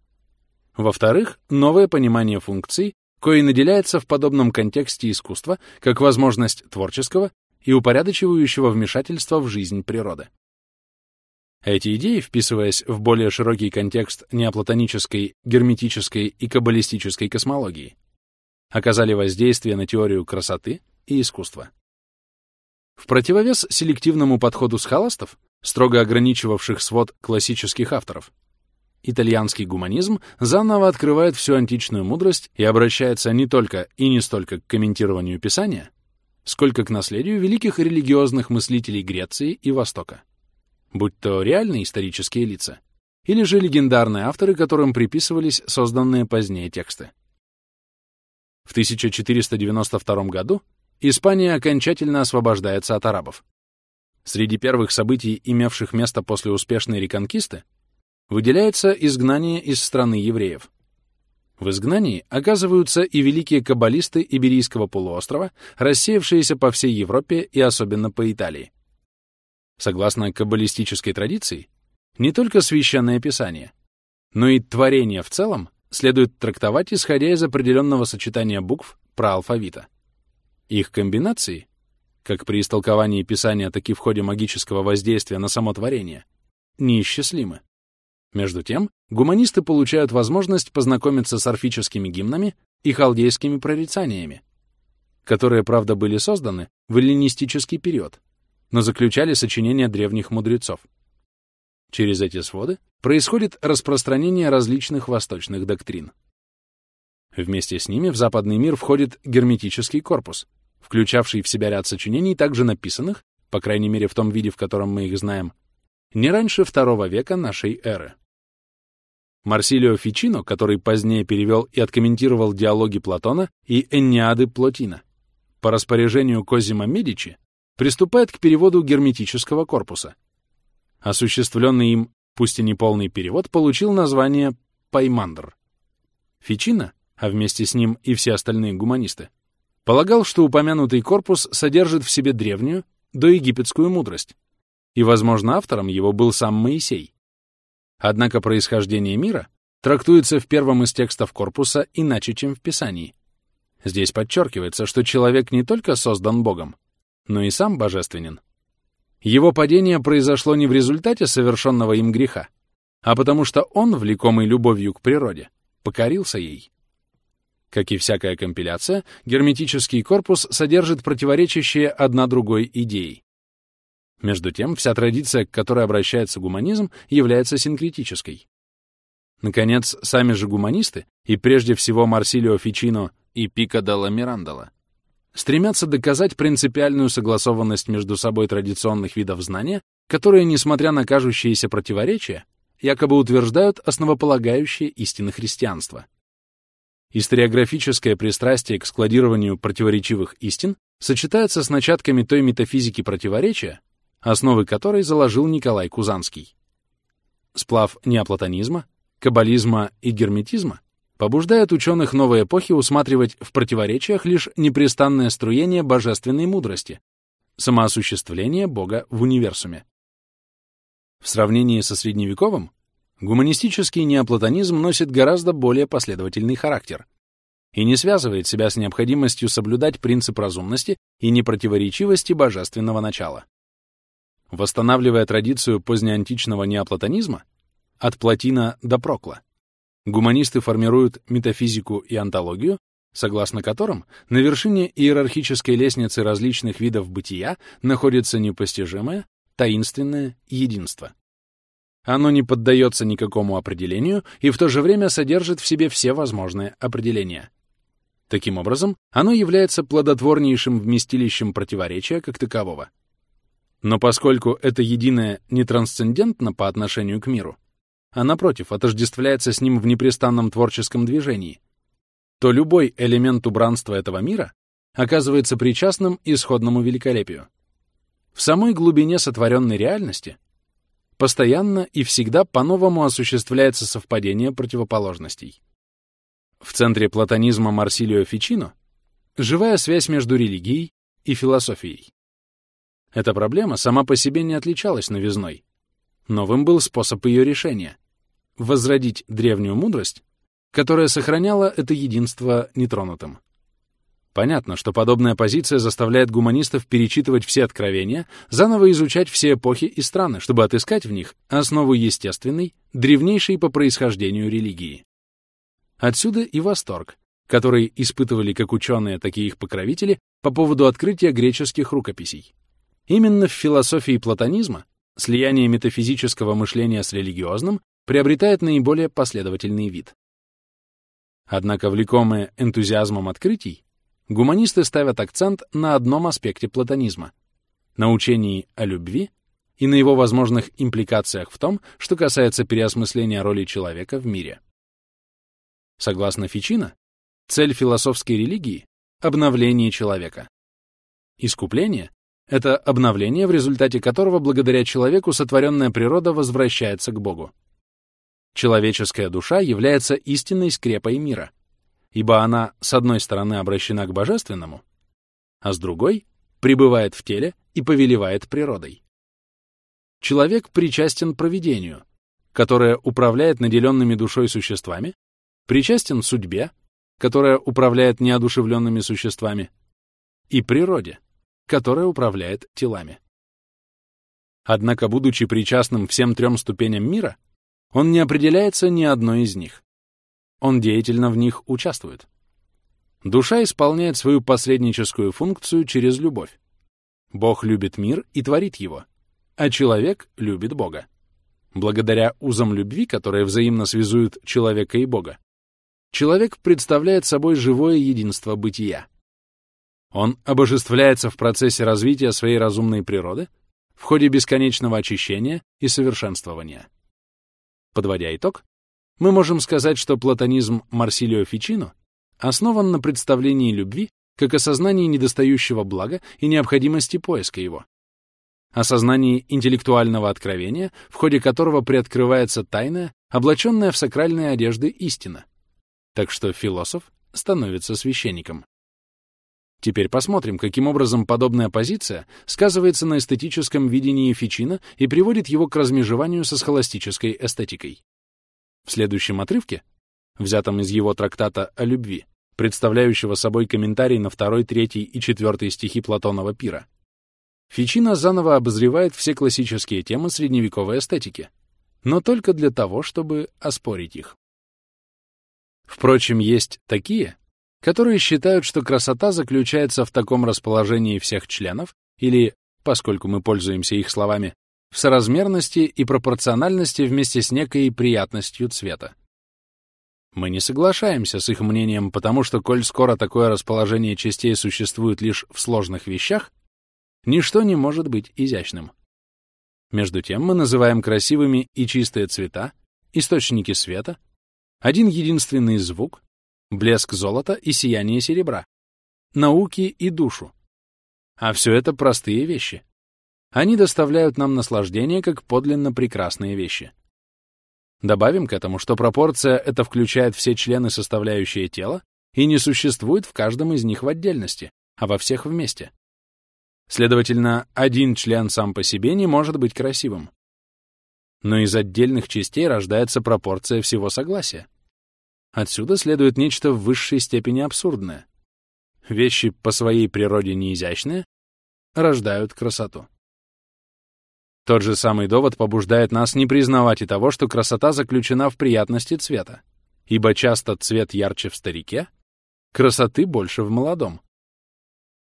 Во-вторых, новое понимание функций, кое наделяется в подобном контексте искусства как возможность творческого и упорядочивающего вмешательства в жизнь природы. Эти идеи, вписываясь в более широкий контекст неоплатонической, герметической и каббалистической космологии, оказали воздействие на теорию красоты, и искусства. В противовес селективному подходу схоластов, строго ограничивавших свод классических авторов, итальянский гуманизм заново открывает всю античную мудрость и обращается не только и не столько к комментированию Писания, сколько к наследию великих религиозных мыслителей Греции и Востока, будь то реальные исторические лица или же легендарные авторы, которым приписывались созданные позднее тексты. В 1492 году Испания окончательно освобождается от арабов. Среди первых событий, имевших место после успешной реконкисты, выделяется изгнание из страны евреев. В изгнании оказываются и великие каббалисты Иберийского полуострова, рассеявшиеся по всей Европе и особенно по Италии. Согласно каббалистической традиции, не только священное писание, но и творение в целом следует трактовать, исходя из определенного сочетания букв проалфавита. Их комбинации, как при истолковании Писания, так и в ходе магического воздействия на само творение, неисчислимы. Между тем, гуманисты получают возможность познакомиться с орфическими гимнами и халдейскими прорицаниями, которые, правда, были созданы в эллинистический период, но заключали сочинения древних мудрецов. Через эти своды происходит распространение различных восточных доктрин. Вместе с ними в западный мир входит герметический корпус, включавший в себя ряд сочинений, также написанных, по крайней мере в том виде, в котором мы их знаем, не раньше II века нашей эры. Марсилио Фичино, который позднее перевел и откомментировал диалоги Платона и Энниады Плотина, по распоряжению Козима Медичи, приступает к переводу герметического корпуса. Осуществленный им пусть и не полный перевод, получил название Паймандр. Фичина, а вместе с ним и все остальные гуманисты, полагал, что упомянутый корпус содержит в себе древнюю, доегипетскую мудрость, и, возможно, автором его был сам Моисей. Однако происхождение мира трактуется в первом из текстов корпуса иначе, чем в Писании. Здесь подчеркивается, что человек не только создан Богом, но и сам божественен. Его падение произошло не в результате совершенного им греха, а потому что он, влекомый любовью к природе, покорился ей. Как и всякая компиляция, герметический корпус содержит противоречащие одна другой идеи. Между тем, вся традиция, к которой обращается гуманизм, является синкретической. Наконец, сами же гуманисты, и прежде всего Марсилио Фичино и Пико Делла Мирандола, стремятся доказать принципиальную согласованность между собой традиционных видов знания, которые, несмотря на кажущиеся противоречия, якобы утверждают основополагающие истины христианства. Историографическое пристрастие к складированию противоречивых истин сочетается с начатками той метафизики противоречия, основы которой заложил Николай Кузанский. Сплав неоплатонизма, каббализма и герметизма побуждает ученых новой эпохи усматривать в противоречиях лишь непрестанное струение божественной мудрости, самоосуществление Бога в универсуме. В сравнении со средневековым, гуманистический неоплатонизм носит гораздо более последовательный характер и не связывает себя с необходимостью соблюдать принцип разумности и непротиворечивости божественного начала. Восстанавливая традицию позднеантичного неоплатонизма, от Платина до Прокла, Гуманисты формируют метафизику и антологию, согласно которым на вершине иерархической лестницы различных видов бытия находится непостижимое, таинственное единство. Оно не поддается никакому определению и в то же время содержит в себе все возможные определения. Таким образом, оно является плодотворнейшим вместилищем противоречия как такового. Но поскольку это единое не трансцендентно по отношению к миру, а напротив, отождествляется с ним в непрестанном творческом движении, то любой элемент убранства этого мира оказывается причастным исходному великолепию. В самой глубине сотворенной реальности постоянно и всегда по-новому осуществляется совпадение противоположностей. В центре платонизма Марсилио Фичино живая связь между религией и философией. Эта проблема сама по себе не отличалась новизной. Новым был способ ее решения возродить древнюю мудрость, которая сохраняла это единство нетронутым. Понятно, что подобная позиция заставляет гуманистов перечитывать все откровения, заново изучать все эпохи и страны, чтобы отыскать в них основу естественной, древнейшей по происхождению религии. Отсюда и восторг, который испытывали как ученые, так и их покровители по поводу открытия греческих рукописей. Именно в философии платонизма слияние метафизического мышления с религиозным приобретает наиболее последовательный вид. Однако, влекомые энтузиазмом открытий, гуманисты ставят акцент на одном аспекте платонизма — на учении о любви и на его возможных импликациях в том, что касается переосмысления роли человека в мире. Согласно Фичино, цель философской религии — обновление человека. Искупление — это обновление, в результате которого благодаря человеку сотворенная природа возвращается к Богу. Человеческая душа является истинной скрепой мира, ибо она, с одной стороны, обращена к божественному, а с другой — пребывает в теле и повелевает природой. Человек причастен провидению, которое управляет наделенными душой существами, причастен судьбе, которая управляет неодушевленными существами, и природе, которая управляет телами. Однако, будучи причастным всем трем ступеням мира, он не определяется ни одной из них. Он деятельно в них участвует. Душа исполняет свою посредническую функцию через любовь. Бог любит мир и творит его, а человек любит Бога. Благодаря узам любви, которые взаимно связуют человека и Бога, человек представляет собой живое единство бытия. Он обожествляется в процессе развития своей разумной природы в ходе бесконечного очищения и совершенствования. Подводя итог, мы можем сказать, что платонизм Марсилио Фичино основан на представлении любви как осознании недостающего блага и необходимости поиска его. о сознании интеллектуального откровения, в ходе которого приоткрывается тайная, облаченная в сакральные одежды истина. Так что философ становится священником. Теперь посмотрим, каким образом подобная позиция сказывается на эстетическом видении Фичина и приводит его к размежеванию со схоластической эстетикой. В следующем отрывке, взятом из его трактата о любви, представляющего собой комментарий на второй, третий и четвертый стихи Платонова пира, Фичина заново обозревает все классические темы средневековой эстетики, но только для того, чтобы оспорить их. Впрочем, есть такие, которые считают, что красота заключается в таком расположении всех членов или, поскольку мы пользуемся их словами, в соразмерности и пропорциональности вместе с некой приятностью цвета. Мы не соглашаемся с их мнением, потому что, коль скоро такое расположение частей существует лишь в сложных вещах, ничто не может быть изящным. Между тем мы называем красивыми и чистые цвета, источники света, один единственный звук, блеск золота и сияние серебра, науки и душу. А все это простые вещи. Они доставляют нам наслаждение как подлинно прекрасные вещи. Добавим к этому, что пропорция это включает все члены, составляющие тело, и не существует в каждом из них в отдельности, а во всех вместе. Следовательно, один член сам по себе не может быть красивым. Но из отдельных частей рождается пропорция всего согласия. Отсюда следует нечто в высшей степени абсурдное. Вещи по своей природе неизящные рождают красоту. Тот же самый довод побуждает нас не признавать и того, что красота заключена в приятности цвета, ибо часто цвет ярче в старике, красоты больше в молодом.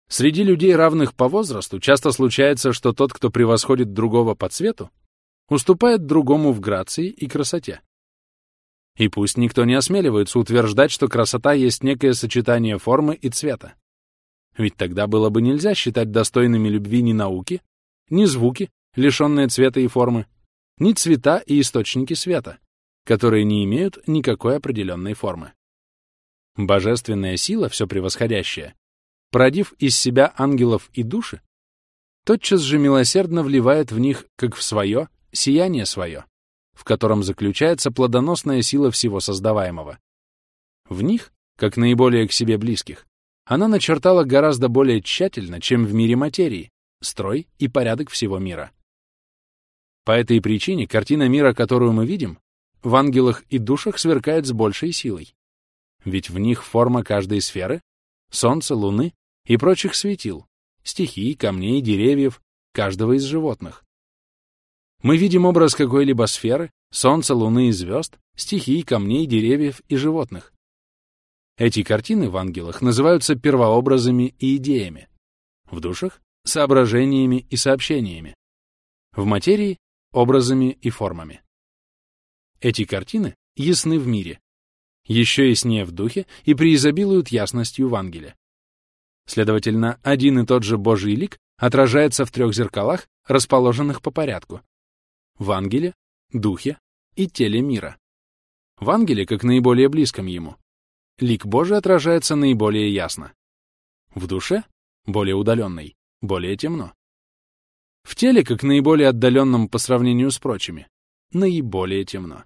Среди людей, равных по возрасту, часто случается, что тот, кто превосходит другого по цвету, уступает другому в грации и красоте. И пусть никто не осмеливается утверждать, что красота есть некое сочетание формы и цвета. Ведь тогда было бы нельзя считать достойными любви ни науки, ни звуки, лишенные цвета и формы, ни цвета и источники света, которые не имеют никакой определенной формы. Божественная сила, все превосходящая, породив из себя ангелов и души, тотчас же милосердно вливает в них, как в свое, сияние свое, в котором заключается плодоносная сила всего создаваемого. В них, как наиболее к себе близких, она начертала гораздо более тщательно, чем в мире материи, строй и порядок всего мира. По этой причине картина мира, которую мы видим, в ангелах и душах сверкает с большей силой. Ведь в них форма каждой сферы, солнца, луны и прочих светил, стихий, камней, деревьев, каждого из животных. Мы видим образ какой-либо сферы, солнца, луны и звезд, стихий, камней, деревьев и животных. Эти картины в ангелах называются первообразами и идеями, в душах — соображениями и сообщениями, в материи — образами и формами. Эти картины ясны в мире, еще яснее в духе и преизобилуют ясностью в ангеле. Следовательно, один и тот же Божий лик отражается в трех зеркалах, расположенных по порядку, в ангеле, духе и теле мира. В ангеле, как наиболее близком ему, лик Божий отражается наиболее ясно. В душе, более удаленной, более темно. В теле, как наиболее отдаленном по сравнению с прочими, наиболее темно.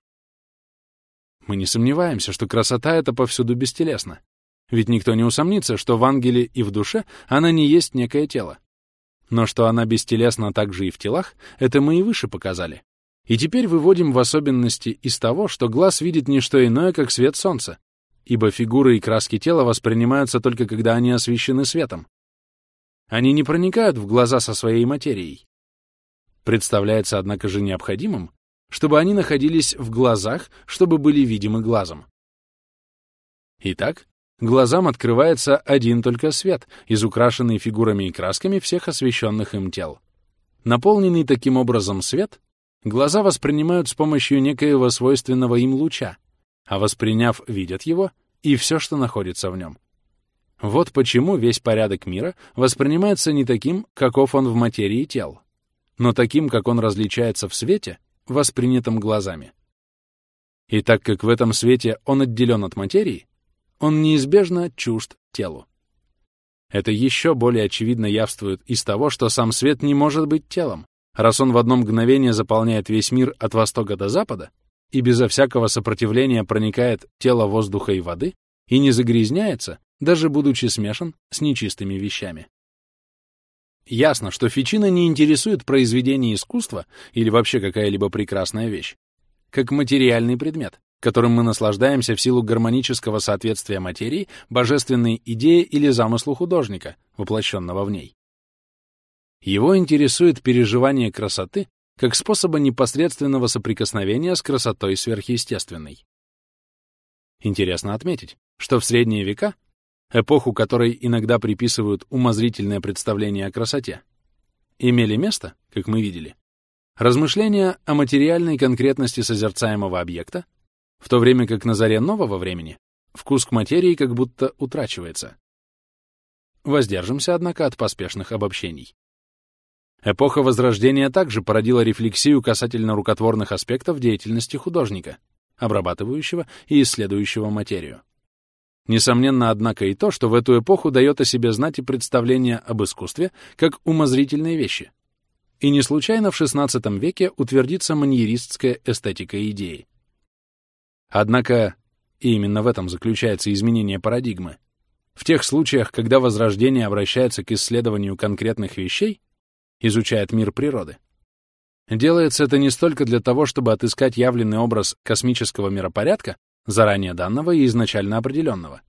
Мы не сомневаемся, что красота — это повсюду бестелесна. Ведь никто не усомнится, что в ангеле и в душе она не есть некое тело. Но что она бестелесна также и в телах, это мы и выше показали. И теперь выводим в особенности из того, что глаз видит не что иное, как свет солнца, ибо фигуры и краски тела воспринимаются только когда они освещены светом. Они не проникают в глаза со своей материей. Представляется, однако же, необходимым, чтобы они находились в глазах, чтобы были видимы глазом. Итак, глазам открывается один только свет, изукрашенный фигурами и красками всех освещенных им тел. Наполненный таким образом свет глаза воспринимают с помощью некоего свойственного им луча, а восприняв, видят его и все, что находится в нем. Вот почему весь порядок мира воспринимается не таким, каков он в материи тел, но таким, как он различается в свете, воспринятом глазами. И так как в этом свете он отделен от материи, он неизбежно чужд телу. Это еще более очевидно явствует из того, что сам свет не может быть телом, раз он в одно мгновение заполняет весь мир от востока до запада и безо всякого сопротивления проникает тело воздуха и воды и не загрязняется, даже будучи смешан с нечистыми вещами. Ясно, что Фичина не интересует произведение искусства или вообще какая-либо прекрасная вещь, как материальный предмет, которым мы наслаждаемся в силу гармонического соответствия материи божественной идее или замыслу художника, воплощенного в ней. Его интересует переживание красоты как способа непосредственного соприкосновения с красотой сверхъестественной. Интересно отметить, что в средние века, эпоху которой иногда приписывают умозрительное представление о красоте, имели место, как мы видели, размышления о материальной конкретности созерцаемого объекта в то время как на заре нового времени вкус к материи как будто утрачивается. Воздержимся, однако, от поспешных обобщений. Эпоха Возрождения также породила рефлексию касательно рукотворных аспектов деятельности художника, обрабатывающего и исследующего материю. Несомненно, однако, и то, что в эту эпоху дает о себе знать и представление об искусстве как умозрительные вещи. И не случайно в XVI веке утвердится маньеристская эстетика идеи. Однако, и именно в этом заключается изменение парадигмы, в тех случаях, когда Возрождение обращается к исследованию конкретных вещей, изучает мир природы, делается это не столько для того, чтобы отыскать явленный образ космического миропорядка, заранее данного и изначально определенного,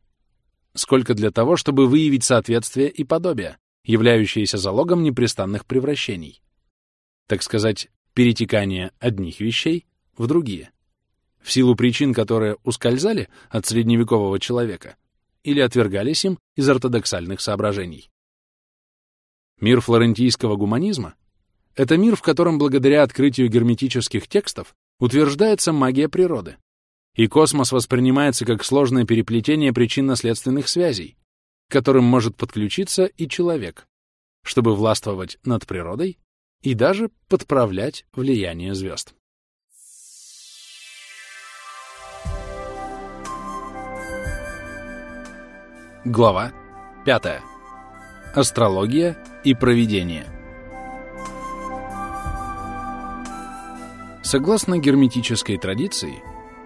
сколько для того, чтобы выявить соответствие и подобие, являющиеся залогом непрестанных превращений. Так сказать, перетекание одних вещей в другие в силу причин, которые ускользали от средневекового человека или отвергались им из ортодоксальных соображений. Мир флорентийского гуманизма — это мир, в котором благодаря открытию герметических текстов утверждается магия природы, и космос воспринимается как сложное переплетение причинно-следственных связей, к которым может подключиться и человек, чтобы властвовать над природой и даже подправлять влияние звезд. Глава 5. Астрология и провидение. Согласно герметической традиции,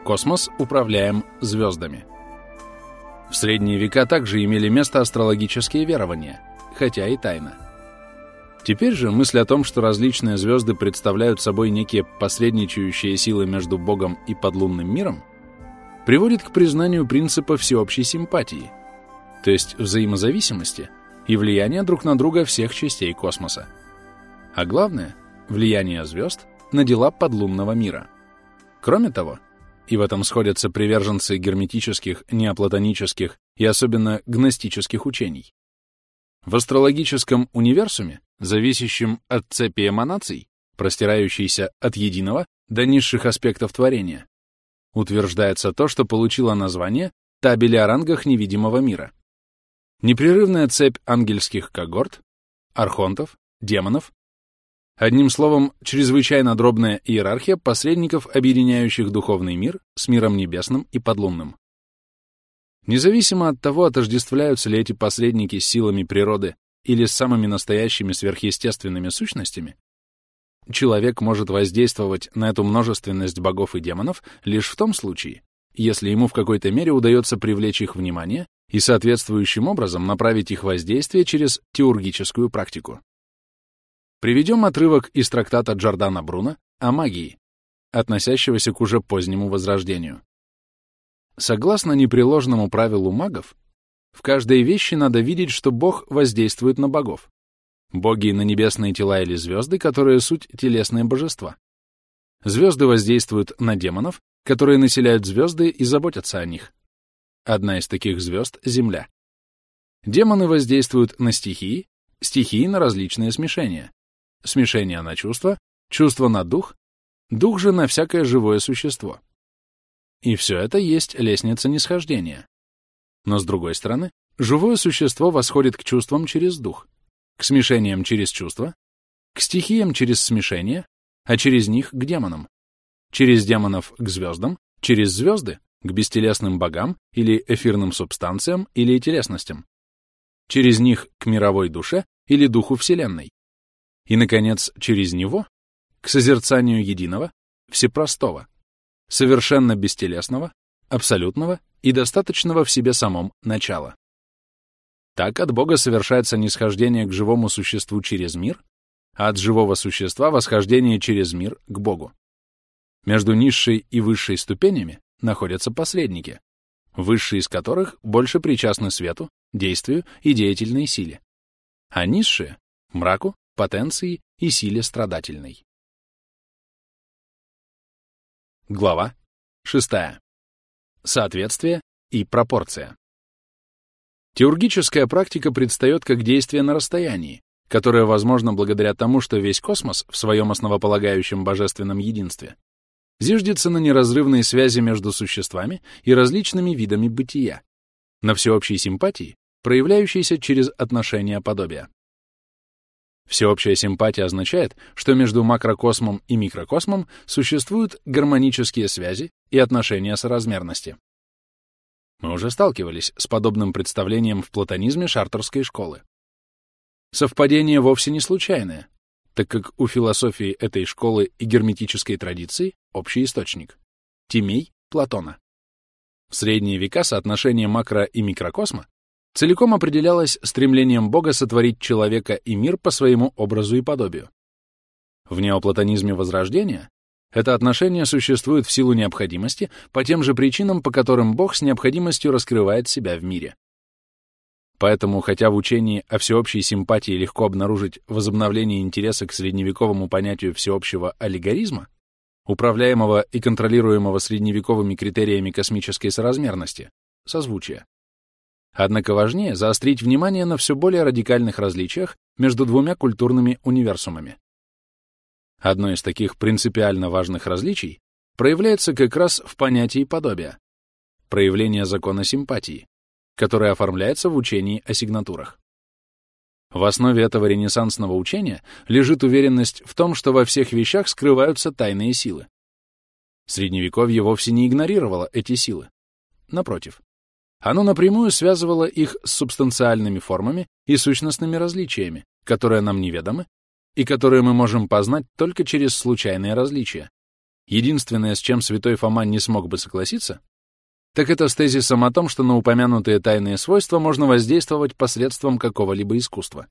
космос управляем звездами. В средние века также имели место астрологические верования, хотя и тайно. Теперь же мысль о том, что различные звезды представляют собой некие посредничающие силы между Богом и подлунным миром, приводит к признанию принципа всеобщей симпатии — то есть взаимозависимости и влияния друг на друга всех частей космоса. А главное — влияние звезд на дела подлунного мира. Кроме того, и в этом сходятся приверженцы герметических, неоплатонических и особенно гностических учений, в астрологическом универсуме, зависящем от цепи эманаций, простирающейся от единого до низших аспектов творения, утверждается то, что получило название табели о рангах невидимого мира. Непрерывная цепь ангельских когорт, архонтов, демонов. Одним словом, чрезвычайно дробная иерархия посредников, объединяющих духовный мир с миром небесным и подлунным. Независимо от того, отождествляются ли эти посредники с силами природы или с самыми настоящими сверхъестественными сущностями, человек может воздействовать на эту множественность богов и демонов лишь в том случае, если ему в какой-то мере удается привлечь их внимание и соответствующим образом направить их воздействие через теургическую практику. Приведем отрывок из трактата Джордана Бруно о магии, относящегося к уже позднему возрождению. Согласно непреложному правилу магов, в каждой вещи надо видеть, что Бог воздействует на богов. Боги — на небесные тела или звезды, которые суть телесные божества. Звезды воздействуют на демонов, которые населяют звезды и заботятся о них. Одна из таких звезд — Земля. Демоны воздействуют на стихии, стихии на различные смешения. Смешение на чувства, чувство на дух, дух же на всякое живое существо. И все это есть лестница нисхождения. Но с другой стороны, живое существо восходит к чувствам через дух, к смешениям через чувства, к стихиям через смешение, а через них к демонам, через демонов к звездам, через звезды к бестелесным богам или эфирным субстанциям или телесностям. через них к мировой душе или духу Вселенной, и, наконец, через него к созерцанию единого, всепростого, совершенно бестелесного, абсолютного и достаточного в себе самом начала. Так от Бога совершается нисхождение к живому существу через мир, а от живого существа восхождение через мир к Богу. Между низшей и высшей ступенями находятся посредники, высшие из которых больше причастны свету, действию и деятельной силе, а низшие — мраку, потенции и силе страдательной. Глава 6. Соответствие и пропорция. Теургическая практика предстает как действие на расстоянии, которое возможно благодаря тому, что весь космос в своем основополагающем божественном единстве зиждется на неразрывной связи между существами и различными видами бытия, на всеобщей симпатии, проявляющейся через отношения подобия. Всеобщая симпатия означает, что между макрокосмом и микрокосмом существуют гармонические связи и отношения соразмерности. Мы уже сталкивались с подобным представлением в платонизме шартерской школы. Совпадение вовсе не случайное, так как у философии этой школы и герметической традиции общий источник — Тимей Платона. В средние века соотношение макро- и микрокосма целиком определялось стремлением Бога сотворить человека и мир по своему образу и подобию. В неоплатонизме Возрождения это отношение существует в силу необходимости по тем же причинам, по которым Бог с необходимостью раскрывает себя в мире. Поэтому, хотя в учении о всеобщей симпатии легко обнаружить возобновление интереса к средневековому понятию всеобщего аллегоризма, управляемого и контролируемого средневековыми критериями космической соразмерности, созвучия, Однако важнее заострить внимание на все более радикальных различиях между двумя культурными универсумами. Одно из таких принципиально важных различий проявляется как раз в понятии подобия — проявление закона симпатии, которое оформляется в учении о сигнатурах. В основе этого ренессансного учения лежит уверенность в том, что во всех вещах скрываются тайные силы. Средневековье вовсе не игнорировало эти силы. Напротив, оно напрямую связывало их с субстанциальными формами и сущностными различиями, которые нам неведомы и которые мы можем познать только через случайные различия. Единственное, с чем святой Фома не смог бы согласиться, так это с тезисом о том, что на упомянутые тайные свойства можно воздействовать посредством какого-либо искусства.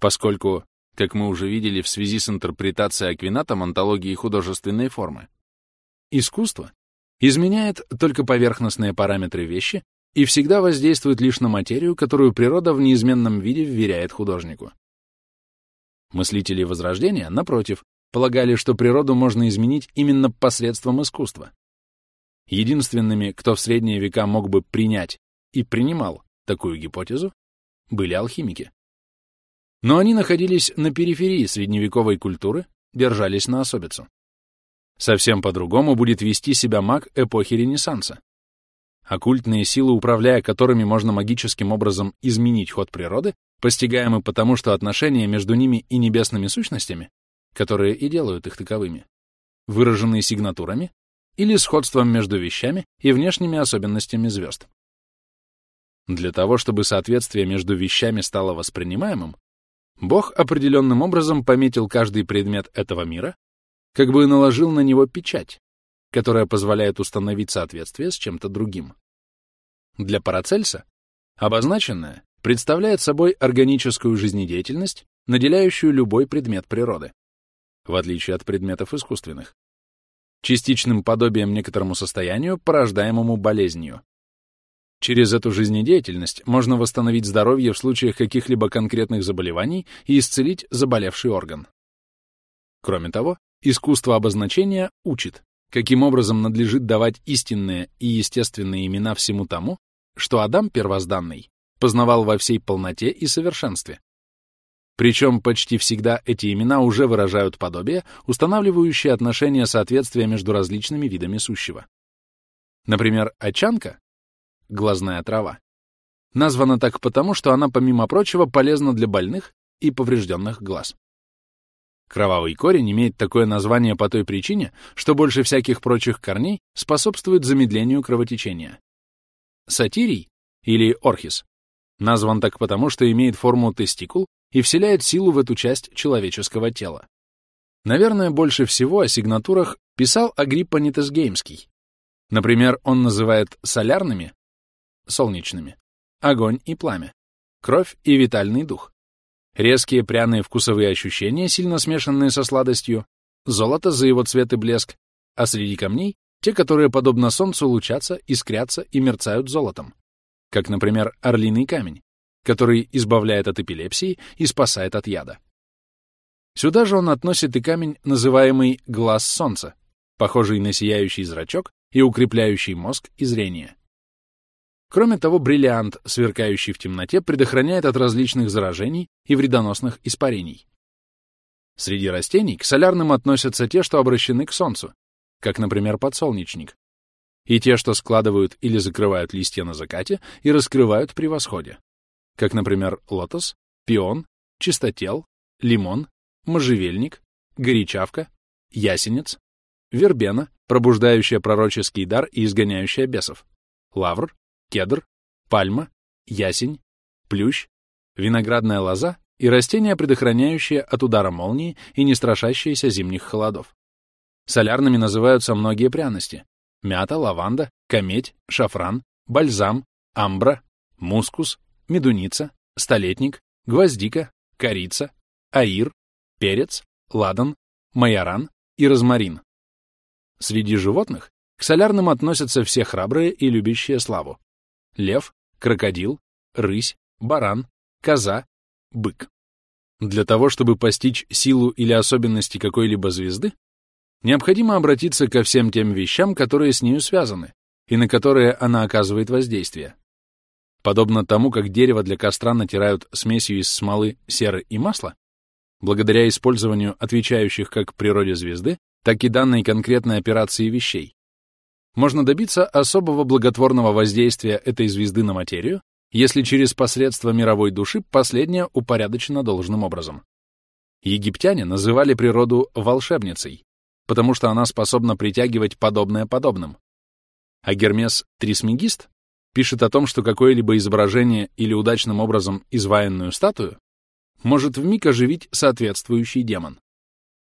Поскольку, как мы уже видели в связи с интерпретацией Аквинатом антологии художественной формы, искусство изменяет только поверхностные параметры вещи и всегда воздействует лишь на материю, которую природа в неизменном виде вверяет художнику. Мыслители Возрождения, напротив, полагали, что природу можно изменить именно посредством искусства. Единственными, кто в средние века мог бы принять и принимал такую гипотезу, были алхимики. Но они находились на периферии средневековой культуры, держались на особицу. Совсем по-другому будет вести себя маг эпохи Ренессанса. Оккультные силы, управляя которыми можно магическим образом изменить ход природы, постигаемы потому, что отношения между ними и небесными сущностями, которые и делают их таковыми, выраженные сигнатурами или сходством между вещами и внешними особенностями звезд. Для того, чтобы соответствие между вещами стало воспринимаемым, Бог определенным образом пометил каждый предмет этого мира, как бы наложил на него печать, которая позволяет установить соответствие с чем-то другим. Для Парацельса обозначенное представляет собой органическую жизнедеятельность, наделяющую любой предмет природы, в отличие от предметов искусственных, частичным подобием некоторому состоянию, порождаемому болезнью. Через эту жизнедеятельность можно восстановить здоровье в случаях каких-либо конкретных заболеваний и исцелить заболевший орган. Кроме того, искусство обозначения учит, каким образом надлежит давать истинные и естественные имена всему тому, что Адам первозданный познавал во всей полноте и совершенстве. Причем почти всегда эти имена уже выражают подобие, устанавливающее отношение соответствия между различными видами сущего. Например, очанка — глазная трава — названа так потому, что она, помимо прочего, полезна для больных и поврежденных глаз. Кровавый корень имеет такое название по той причине, что больше всяких прочих корней способствует замедлению кровотечения. Сатирий, или орхис, Назван так потому, что имеет форму тестикул и вселяет силу в эту часть человеческого тела. Наверное, больше всего о сигнатурах писал Агриппа Нитесгеймский. Например, он называет солярными — солнечными, огонь и пламя, кровь и витальный дух, резкие пряные вкусовые ощущения, сильно смешанные со сладостью, золото за его цвет и блеск, а среди камней — те, которые, подобно солнцу, лучатся, искрятся и мерцают золотом, как, например, орлиный камень, который избавляет от эпилепсии и спасает от яда. Сюда же он относит и камень, называемый «глаз солнца», похожий на сияющий зрачок и укрепляющий мозг и зрение. Кроме того, бриллиант, сверкающий в темноте, предохраняет от различных заражений и вредоносных испарений. Среди растений к солярным относятся те, что обращены к Солнцу, как, например, подсолнечник, и те, что складывают или закрывают листья на закате и раскрывают при восходе, как, например, лотос, пион, чистотел, лимон, можжевельник, горячавка, ясенец, вербена, пробуждающая пророческий дар и изгоняющая бесов, лавр, кедр, пальма, ясень, плющ, виноградная лоза и растения, предохраняющие от удара молнии и не страшащиеся зимних холодов. Солярными называются многие пряности — мята, лаванда, кометь, шафран, бальзам, амбра, мускус, медуница, столетник, гвоздика, корица, аир, перец, ладан, майоран и розмарин. Среди животных к солярным относятся все храбрые и любящие славу лев, крокодил, рысь, баран, коза, бык. Для того, чтобы постичь силу или особенности какой-либо звезды, необходимо обратиться ко всем тем вещам, которые с нею связаны, и на которые она оказывает воздействие. Подобно тому, как дерево для костра натирают смесью из смолы, серы и масла, благодаря использованию отвечающих как природе звезды, так и данной конкретной операции вещей, можно добиться особого благотворного воздействия этой звезды на материю, если через посредство мировой души последняя упорядочена должным образом. Египтяне называли природу волшебницей, потому что она способна притягивать подобное подобным. А Гермес Трисмегист пишет о том, что какое-либо изображение или удачным образом изваянную статую может вмиг оживить соответствующий демон.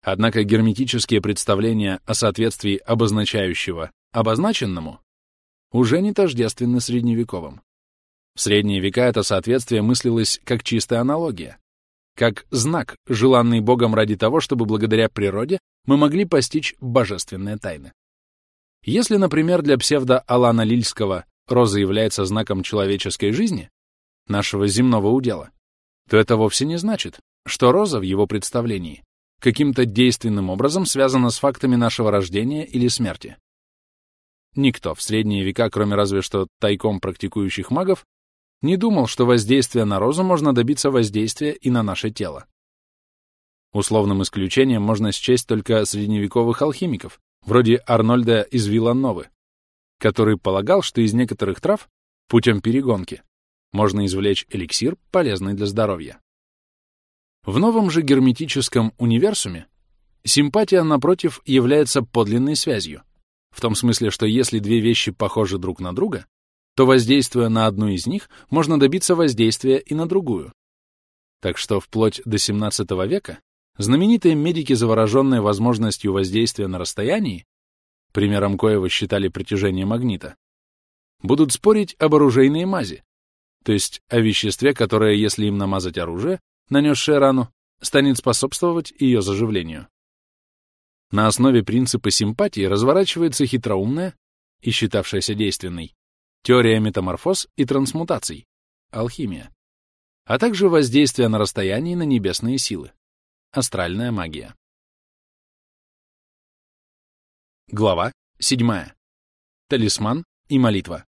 Однако герметические представления о соответствии обозначающего обозначенному уже не тождественны средневековым. В средние века это соответствие мыслилось как чистая аналогия, как знак, желанный Богом ради того, чтобы благодаря природе мы могли постичь божественные тайны. Если, например, для псевдо Алана Лильского роза является знаком человеческой жизни, нашего земного удела, то это вовсе не значит, что роза в его представлении каким-то действенным образом связана с фактами нашего рождения или смерти. Никто в средние века, кроме разве что тайком практикующих магов, не думал, что воздействие на розу можно добиться воздействия и на наше тело. Условным исключением можно счесть только средневековых алхимиков, вроде Арнольда из Виланновы, который полагал, что из некоторых трав, путем перегонки, можно извлечь эликсир, полезный для здоровья. В новом же герметическом универсуме симпатия, напротив, является подлинной связью — в том смысле, что если две вещи похожи друг на друга, то, воздействуя на одну из них, можно добиться воздействия и на другую. Так что вплоть до XVII века знаменитые медики, завороженные возможностью воздействия на расстоянии, примером коего считали притяжение магнита, будут спорить об оружейной мази, то есть о веществе, которое, если им намазать оружие, нанесшее рану, станет способствовать ее заживлению. На основе принципа симпатии разворачивается хитроумная и считавшаяся действенной теория метаморфоз и трансмутаций, алхимия, а также воздействие на расстоянии на небесные силы, астральная магия. Глава 7. Талисман и молитва.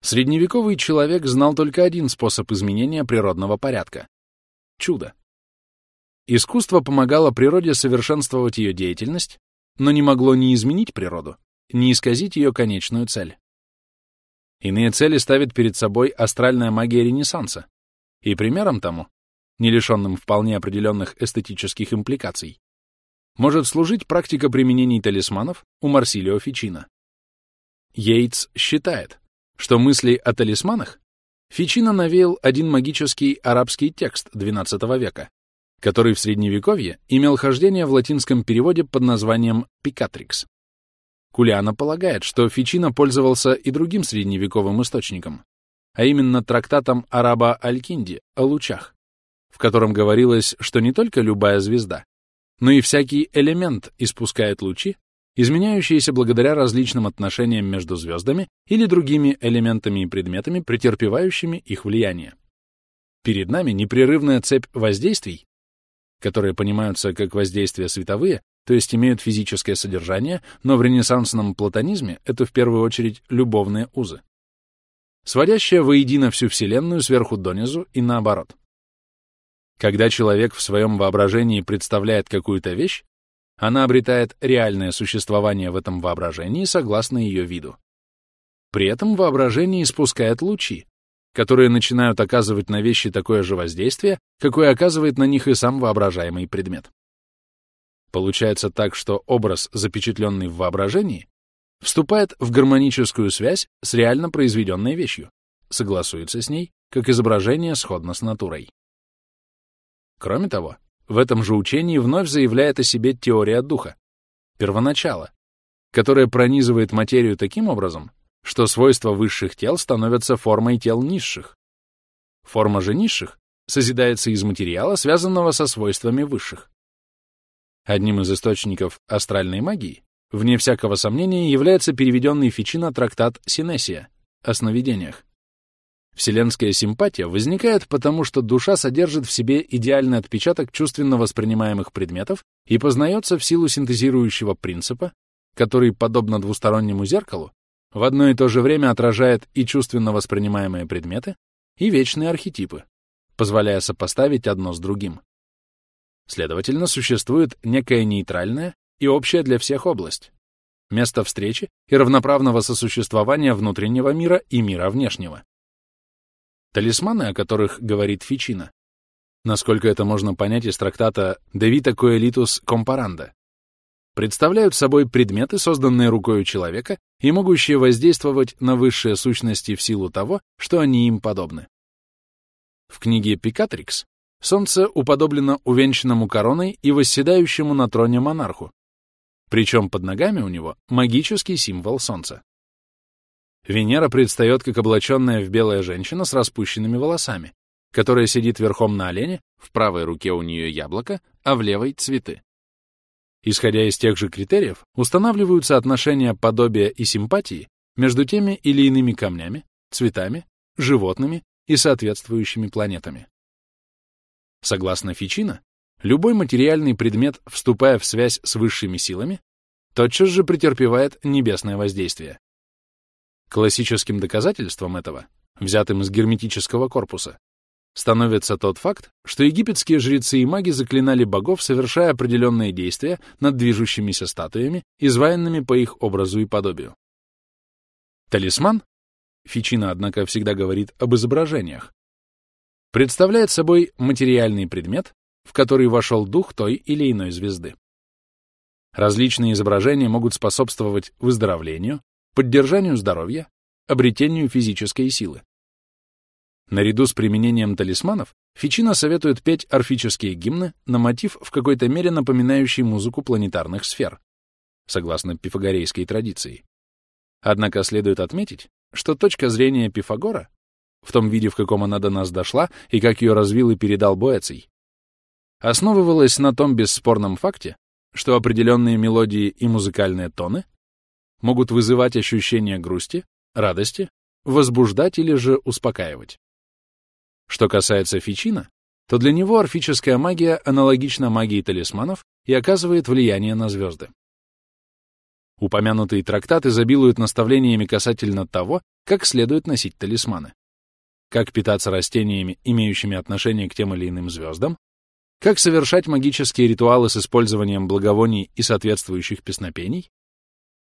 Средневековый человек знал только один способ изменения природного порядка — чудо. Искусство помогало природе совершенствовать ее деятельность, но не могло ни изменить природу, ни исказить ее конечную цель. Иные цели ставит перед собой астральная магия Ренессанса, и примером тому, не лишенным вполне определенных эстетических импликаций, может служить практика применений талисманов у Марсилио Фичино. Йейтс считает, что мысли о талисманах Фичино навеял один магический арабский текст XII века, который в Средневековье имел хождение в латинском переводе под названием «пикатрикс». Кулиана полагает, что Фичино пользовался и другим средневековым источником, а именно трактатом араба Аль-Кинди о лучах, в котором говорилось, что не только любая звезда, но и всякий элемент испускает лучи, изменяющиеся благодаря различным отношениям между звездами или другими элементами и предметами, претерпевающими их влияние. Перед нами непрерывная цепь воздействий, которые понимаются как воздействия световые, то есть имеют физическое содержание, но в ренессансном платонизме это в первую очередь любовные узы, сводящая воедино всю Вселенную сверху донизу и наоборот. Когда человек в своем воображении представляет какую-то вещь, она обретает реальное существование в этом воображении согласно ее виду. При этом воображение испускает лучи, которые начинают оказывать на вещи такое же воздействие, какое оказывает на них и сам воображаемый предмет. Получается так, что образ, запечатленный в воображении, вступает в гармоническую связь с реально произведенной вещью, согласуется с ней, как изображение сходно с натурой. Кроме того, в этом же учении вновь заявляет о себе теория духа, первоначала, которая пронизывает материю таким образом, что свойства высших тел становятся формой тел низших. Форма же низших созидается из материала, связанного со свойствами высших. Одним из источников астральной магии, вне всякого сомнения, является переведенный Фичино трактат «Синесия» о сновидениях, Вселенская симпатия возникает потому, что душа содержит в себе идеальный отпечаток чувственно воспринимаемых предметов и познается в силу синтезирующего принципа, который, подобно двустороннему зеркалу, в одно и то же время отражает и чувственно воспринимаемые предметы, и вечные архетипы, позволяя сопоставить одно с другим. Следовательно, существует некая нейтральная и общая для всех область, место встречи и равноправного сосуществования внутреннего мира и мира внешнего. Талисманы, о которых говорит Фичина, насколько это можно понять из трактата «De vita coelitus comparanda», представляют собой предметы, созданные рукой человека и могущие воздействовать на высшие сущности в силу того, что они им подобны. В книге «Пикатрикс» солнце уподоблено увенчанному короной и восседающему на троне монарху, причем под ногами у него магический символ солнца. Венера предстает как облаченная в белая женщина с распущенными волосами, которая сидит верхом на олене, в правой руке у нее яблоко, а в левой — цветы. Исходя из тех же критериев, устанавливаются отношения подобия и симпатии между теми или иными камнями, цветами, животными и соответствующими планетами. Согласно Фичино, любой материальный предмет, вступая в связь с высшими силами, тотчас же претерпевает небесное воздействие. Классическим доказательством этого, взятым из герметического корпуса, становится тот факт, что египетские жрецы и маги заклинали богов, совершая определенные действия над движущимися статуями, изваянными по их образу и подобию. Талисман, Фичина, однако, всегда говорит об изображениях, представляет собой материальный предмет, в который вошел дух той или иной звезды. Различные изображения могут способствовать выздоровлению, поддержанию здоровья, обретению физической силы. Наряду с применением талисманов Фичина советует петь орфические гимны на мотив в какой-то мере напоминающий музыку планетарных сфер, согласно пифагорейской традиции. Однако следует отметить, что точка зрения Пифагора, в том виде, в каком она до нас дошла и как ее развил и передал Боэций, основывалась на том бесспорном факте, что определенные мелодии и музыкальные тоны могут вызывать ощущение грусти, радости, возбуждать или же успокаивать. Что касается Фичина, то для него орфическая магия аналогична магии талисманов и оказывает влияние на звезды. Упомянутые трактаты изобилуют наставлениями касательно того, как следует носить талисманы, как питаться растениями, имеющими отношение к тем или иным звездам, как совершать магические ритуалы с использованием благовоний и соответствующих песнопений,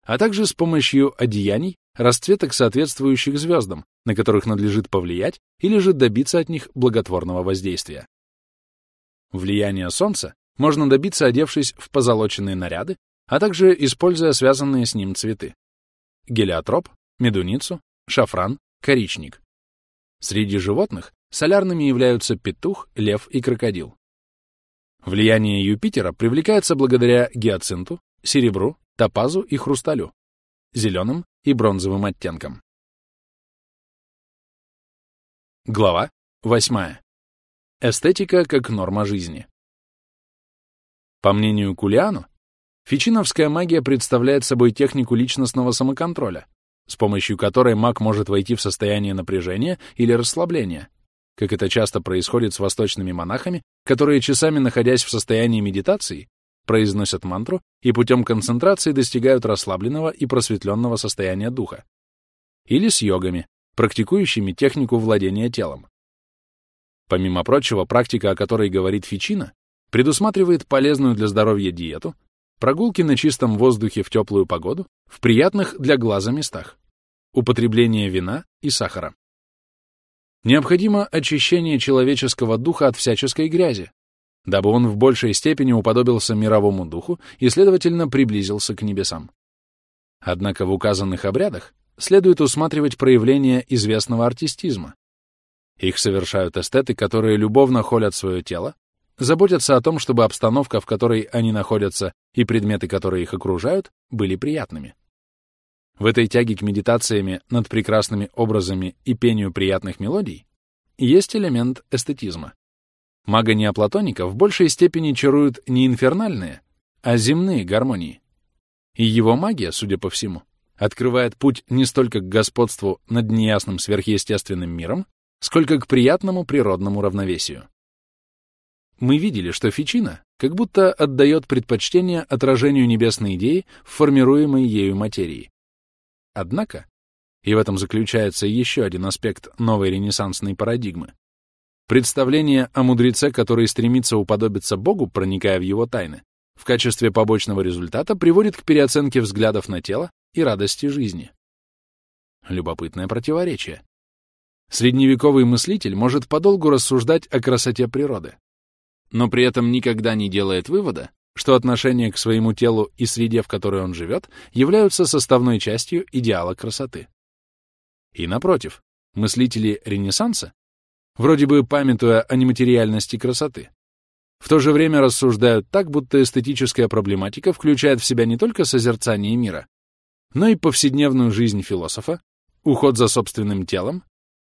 а также с помощью одеяний, расцветок, соответствующих звездам, на которых надлежит повлиять или же добиться от них благотворного воздействия. Влияние Солнца можно добиться, одевшись в позолоченные наряды, а также используя связанные с ним цветы. Гелиотроп, медуницу, шафран, коричник. Среди животных солярными являются петух, лев и крокодил. Влияние Юпитера привлекается благодаря гиацинту, серебру, топазу и хрусталю, зеленым и бронзовым оттенкам. Глава 8. Эстетика как норма жизни. По мнению Кулиану, фичиновская магия представляет собой технику личностного самоконтроля, с помощью которой маг может войти в состояние напряжения или расслабления, как это часто происходит с восточными монахами, которые, часами находясь в состоянии медитации, произносят мантру и путем концентрации достигают расслабленного и просветленного состояния духа. Или с йогами, практикующими технику владения телом. Помимо прочего, практика, о которой говорит Фичина, предусматривает полезную для здоровья диету, прогулки на чистом воздухе в теплую погоду, в приятных для глаза местах, употребление вина и сахара. Необходимо очищение человеческого духа от всяческой грязи, дабы он в большей степени уподобился мировому духу и, следовательно, приблизился к небесам. Однако в указанных обрядах следует усматривать проявление известного артистизма. Их совершают эстеты, которые любовно холят свое тело, заботятся о том, чтобы обстановка, в которой они находятся, и предметы, которые их окружают, были приятными. В этой тяге к медитациями над прекрасными образами и пению приятных мелодий есть элемент эстетизма. Мага неоплатоника в большей степени чаруют не инфернальные, а земные гармонии. И его магия, судя по всему, открывает путь не столько к господству над неясным сверхъестественным миром, сколько к приятному природному равновесию. Мы видели, что Фичина как будто отдает предпочтение отражению небесной идеи в формируемой ею материи. Однако, и в этом заключается еще один аспект новой ренессансной парадигмы, представление о мудреце, который стремится уподобиться Богу, проникая в его тайны, в качестве побочного результата приводит к переоценке взглядов на тело и радости жизни. Любопытное противоречие. Средневековый мыслитель может подолгу рассуждать о красоте природы, но при этом никогда не делает вывода, что отношение к своему телу и среде, в которой он живет, являются составной частью идеала красоты. И напротив, мыслители Ренессанса, вроде бы памятуя о нематериальности красоты, в то же время рассуждают так, будто эстетическая проблематика включает в себя не только созерцание мира, но и повседневную жизнь философа, уход за собственным телом,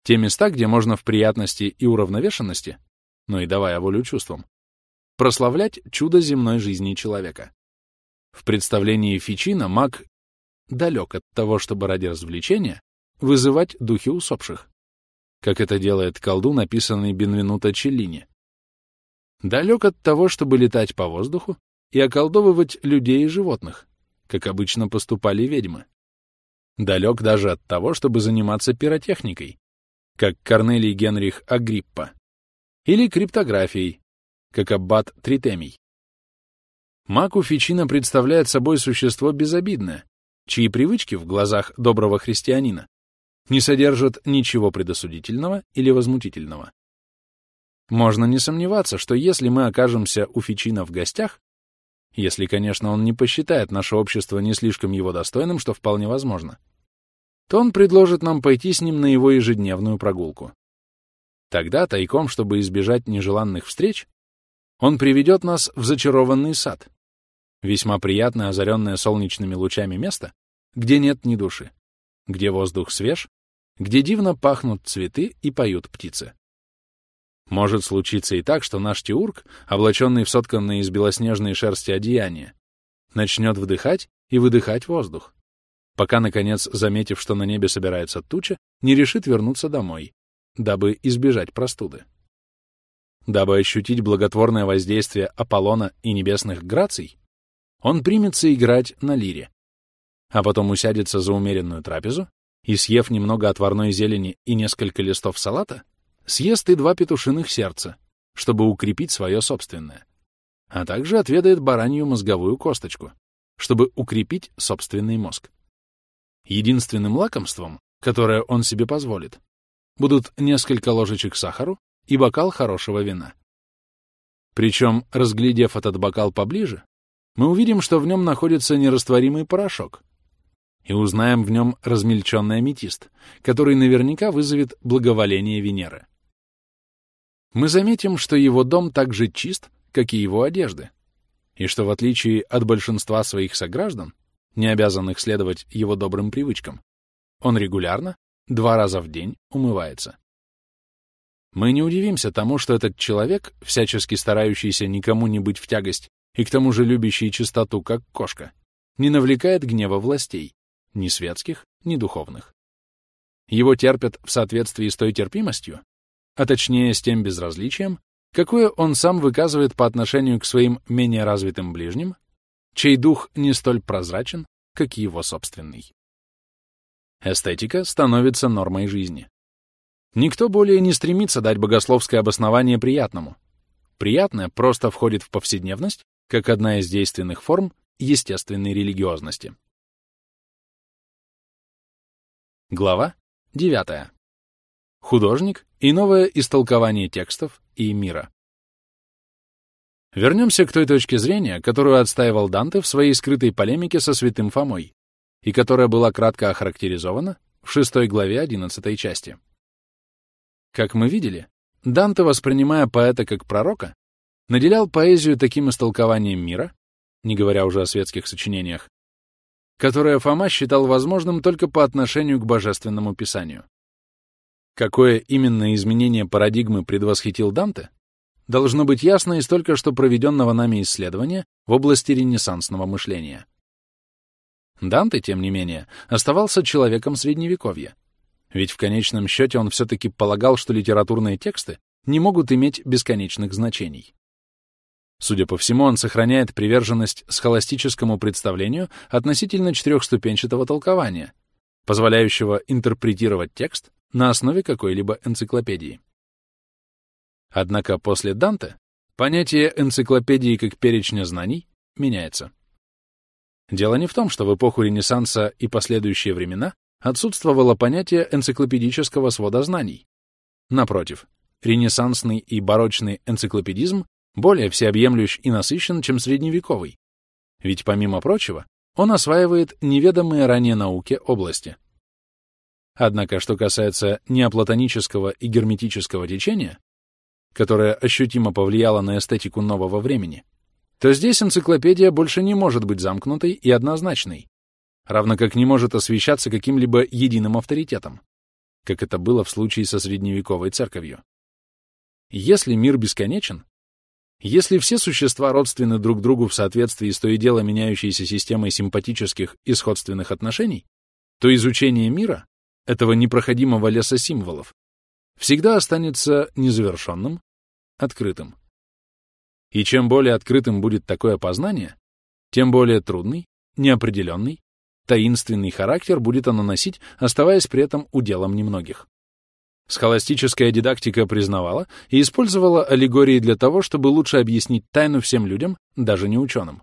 те места, где можно в приятности и уравновешенности но и давая волю чувствам, прославлять чудо земной жизни человека. В представлении Фичина маг далек от того, чтобы ради развлечения вызывать духи усопших, как это делает колдун, написанный Бенвенуто Челлини. Далек от того, чтобы летать по воздуху и околдовывать людей и животных, как обычно поступали ведьмы. Далек даже от того, чтобы заниматься пиротехникой, как Корнелий Генрих Агриппа или криптографией, как аббат Тритемий. Маку Фичина представляет собой существо безобидное, чьи привычки в глазах доброго христианина не содержат ничего предосудительного или возмутительного. Можно не сомневаться, что если мы окажемся у Фичина в гостях, если, конечно, он не посчитает наше общество не слишком его достойным, что вполне возможно, то он предложит нам пойти с ним на его ежедневную прогулку. Тогда, тайком, чтобы избежать нежеланных встреч, он приведет нас в зачарованный сад, весьма приятно озаренное солнечными лучами место, где нет ни души, где воздух свеж, где дивно пахнут цветы и поют птицы. Может случиться и так, что наш Теург, облаченный в сотканные из белоснежной шерсти одеяния, начнет вдыхать и выдыхать воздух, пока, наконец, заметив, что на небе собирается туча, не решит вернуться домой, дабы избежать простуды. Дабы ощутить благотворное воздействие Аполлона и небесных граций, он примется играть на лире, а потом усядется за умеренную трапезу и, съев немного отварной зелени и несколько листов салата, съест и два петушиных сердца, чтобы укрепить свое собственное, а также отведает баранью мозговую косточку, чтобы укрепить собственный мозг. Единственным лакомством, которое он себе позволит, будут несколько ложечек сахару и бокал хорошего вина. Причем, разглядев этот бокал поближе, мы увидим, что в нем находится нерастворимый порошок. И узнаем в нем размельченный аметист, который наверняка вызовет благоволение Венеры. Мы заметим, что его дом так же чист, как и его одежды, и что в отличие от большинства своих сограждан, не обязанных следовать его добрым привычкам, он регулярно, два раза в день, умывается. Мы не удивимся тому, что этот человек, всячески старающийся никому не быть в тягость и к тому же любящий чистоту, как кошка, не навлекает гнева властей, ни светских, ни духовных. Его терпят в соответствии с той терпимостью, а точнее с тем безразличием, какое он сам выказывает по отношению к своим менее развитым ближним, чей дух не столь прозрачен, как его собственный. Эстетика становится нормой жизни. Никто более не стремится дать богословское обоснование приятному. Приятное просто входит в повседневность, как одна из действенных форм естественной религиозности. Глава 9. Художник и новое истолкование текстов и мира. Вернемся к той точке зрения, которую отстаивал Данте в своей скрытой полемике со святым Фомой, и которая была кратко охарактеризована в шестой главе одиннадцатой части. Как мы видели, Данте, воспринимая поэта как пророка, наделял поэзию таким истолкованием мира, не говоря уже о светских сочинениях, которое Фома считал возможным только по отношению к божественному писанию. Какое именно изменение парадигмы предвосхитил Данте, должно быть ясно из только что проведенного нами исследования в области ренессансного мышления. Данте, тем не менее, оставался человеком Средневековья, ведь в конечном счете он все-таки полагал, что литературные тексты не могут иметь бесконечных значений. Судя по всему, он сохраняет приверженность схоластическому представлению относительно четырехступенчатого толкования, позволяющего интерпретировать текст на основе какой-либо энциклопедии. Однако после Данте понятие энциклопедии как перечня знаний меняется. Дело не в том, что в эпоху Ренессанса и последующие времена отсутствовало понятие энциклопедического свода знаний. Напротив, ренессансный и барочный энциклопедизм более всеобъемлющ и насыщен, чем средневековый, ведь, помимо прочего, он осваивает неведомые ранее науке области. Однако, что касается неоплатонического и герметического течения, которое ощутимо повлияло на эстетику нового времени, то здесь энциклопедия больше не может быть замкнутой и однозначной, равно как не может освещаться каким-либо единым авторитетом, как это было в случае со средневековой церковью. Если мир бесконечен, если все существа родственны друг другу в соответствии с то и дело меняющейся системой симпатических и сходственных отношений, то изучение мира, этого непроходимого леса символов, всегда останется незавершенным, открытым. И чем более открытым будет такое познание, тем более трудный, неопределенный Таинственный характер будет оно носить, оставаясь при этом уделом немногих. Схоластическая дидактика признавала и использовала аллегории для того, чтобы лучше объяснить тайну всем людям, даже не ученым.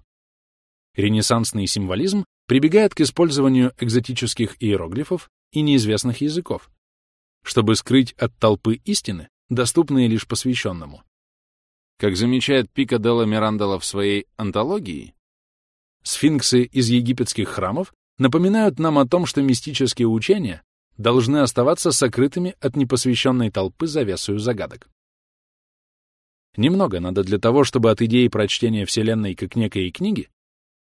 Ренессансный символизм прибегает к использованию экзотических иероглифов и неизвестных языков, чтобы скрыть от толпы истины, доступные лишь посвященному. Как замечает Пика Делла Мирандола в своей антологии, сфинксы из египетских храмов напоминают нам о том, что мистические учения должны оставаться сокрытыми от непосвященной толпы завесою загадок. Немного надо для того, чтобы от идеи прочтения Вселенной как некой книги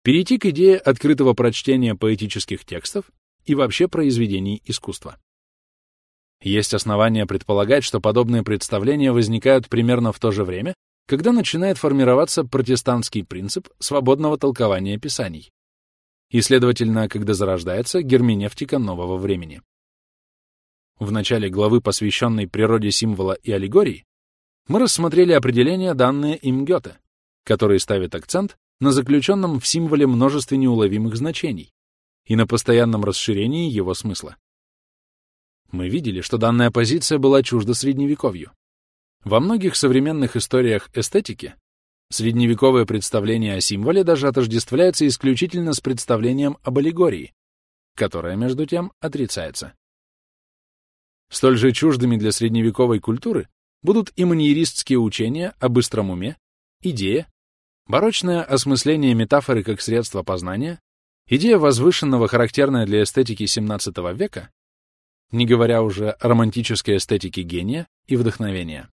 перейти к идее открытого прочтения поэтических текстов и вообще произведений искусства. Есть основания предполагать, что подобные представления возникают примерно в то же время, когда начинает формироваться протестантский принцип свободного толкования писаний и, следовательно, когда зарождается герменевтика нового времени. В начале главы, посвященной природе символа и аллегории, мы рассмотрели определения, данные им Гёте, который ставит акцент на заключенном в символе множестве неуловимых значений и на постоянном расширении его смысла. Мы видели, что данная позиция была чужда Средневековью. Во многих современных историях эстетики Средневековое представление о символе даже отождествляется исключительно с представлением об аллегории, которое, между тем, отрицается. Столь же чуждыми для средневековой культуры будут и маньеристские учения о быстром уме, идея, барочное осмысление метафоры как средство познания, Идея возвышенного, характерная для эстетики XVII века, не говоря уже о романтической эстетике гения и вдохновения.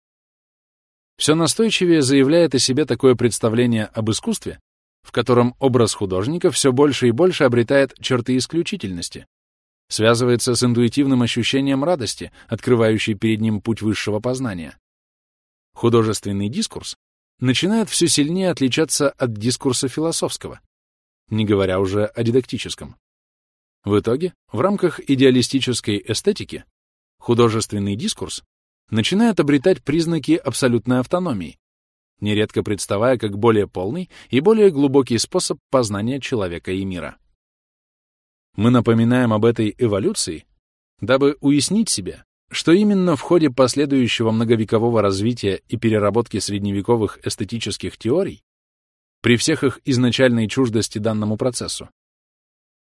Все настойчивее заявляет о себе такое представление об искусстве, в котором образ художника все больше и больше обретает черты исключительности, связывается с интуитивным ощущением радости, открывающей перед ним путь высшего познания. Художественный дискурс начинает все сильнее отличаться от дискурса философского, не говоря уже о дидактическом. В итоге, в рамках идеалистической эстетики, художественный дискурс начинает обретать признаки абсолютной автономии, нередко представая как более полный и более глубокий способ познания человека и мира. Мы напоминаем об этой эволюции, дабы уяснить себе, что именно в ходе последующего многовекового развития и переработки средневековых эстетических теорий, при всех их изначальной чуждости данному процессу,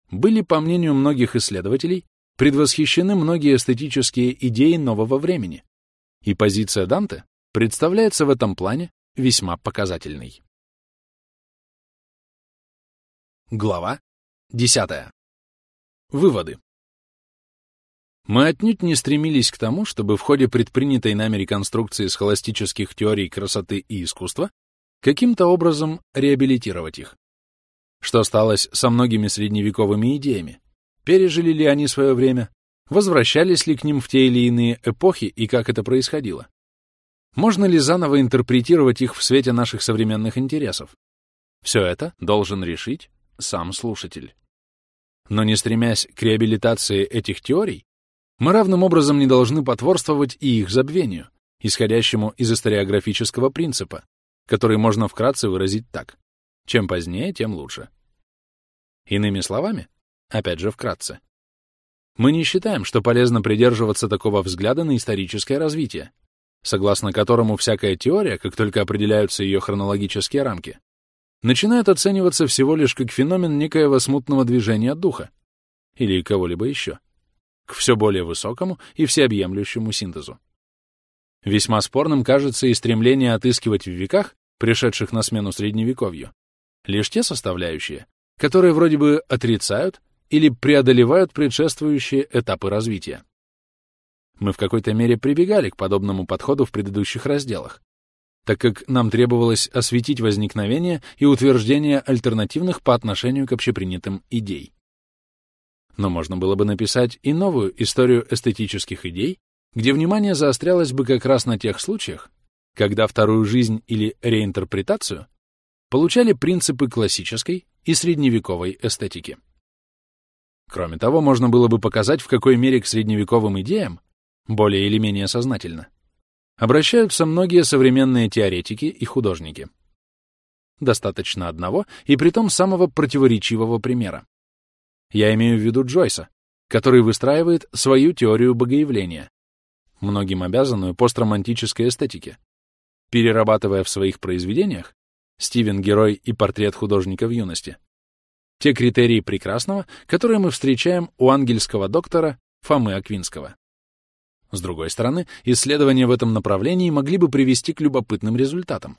были, по мнению многих исследователей, предвосхищены многие эстетические идеи нового времени, и позиция Данте представляется в этом плане весьма показательной. Глава 10. Выводы. Мы отнюдь не стремились к тому, чтобы в ходе предпринятой нами реконструкции схоластических теорий красоты и искусства каким-то образом реабилитировать их. Что сталось со многими средневековыми идеями? Пережили ли они свое время? Возвращались ли к ним в те или иные эпохи и как это происходило? Можно ли заново интерпретировать их в свете наших современных интересов? Все это должен решить сам слушатель. Но не стремясь к реабилитации этих теорий, мы равным образом не должны потворствовать и их забвению, исходящему из историографического принципа, который можно вкратце выразить так. Чем позднее, тем лучше. Иными словами, опять же вкратце, мы не считаем, что полезно придерживаться такого взгляда на историческое развитие, согласно которому всякая теория, как только определяются ее хронологические рамки, начинает оцениваться всего лишь как феномен некоего смутного движения духа или кого-либо еще, к все более высокому и всеобъемлющему синтезу. Весьма спорным кажется и стремление отыскивать в веках, пришедших на смену Средневековью, лишь те составляющие, которые вроде бы отрицают или преодолевают предшествующие этапы развития. Мы в какой-то мере прибегали к подобному подходу в предыдущих разделах, так как нам требовалось осветить возникновение и утверждение альтернативных по отношению к общепринятым идей. Но можно было бы написать и новую историю эстетических идей, где внимание заострялось бы как раз на тех случаях, когда вторую жизнь или реинтерпретацию получали принципы классической и средневековой эстетики. Кроме того, можно было бы показать, в какой мере к средневековым идеям, более или менее сознательно, обращаются многие современные теоретики и художники. Достаточно одного, и притом самого противоречивого примера. Я имею в виду Джойса, который выстраивает свою теорию богоявления, многим обязанную постромантической эстетике, перерабатывая в своих произведениях Стивен — герой и портрет художника в юности. Те критерии прекрасного, которые мы встречаем у ангельского доктора Фомы Аквинского. С другой стороны, исследования в этом направлении могли бы привести к любопытным результатам.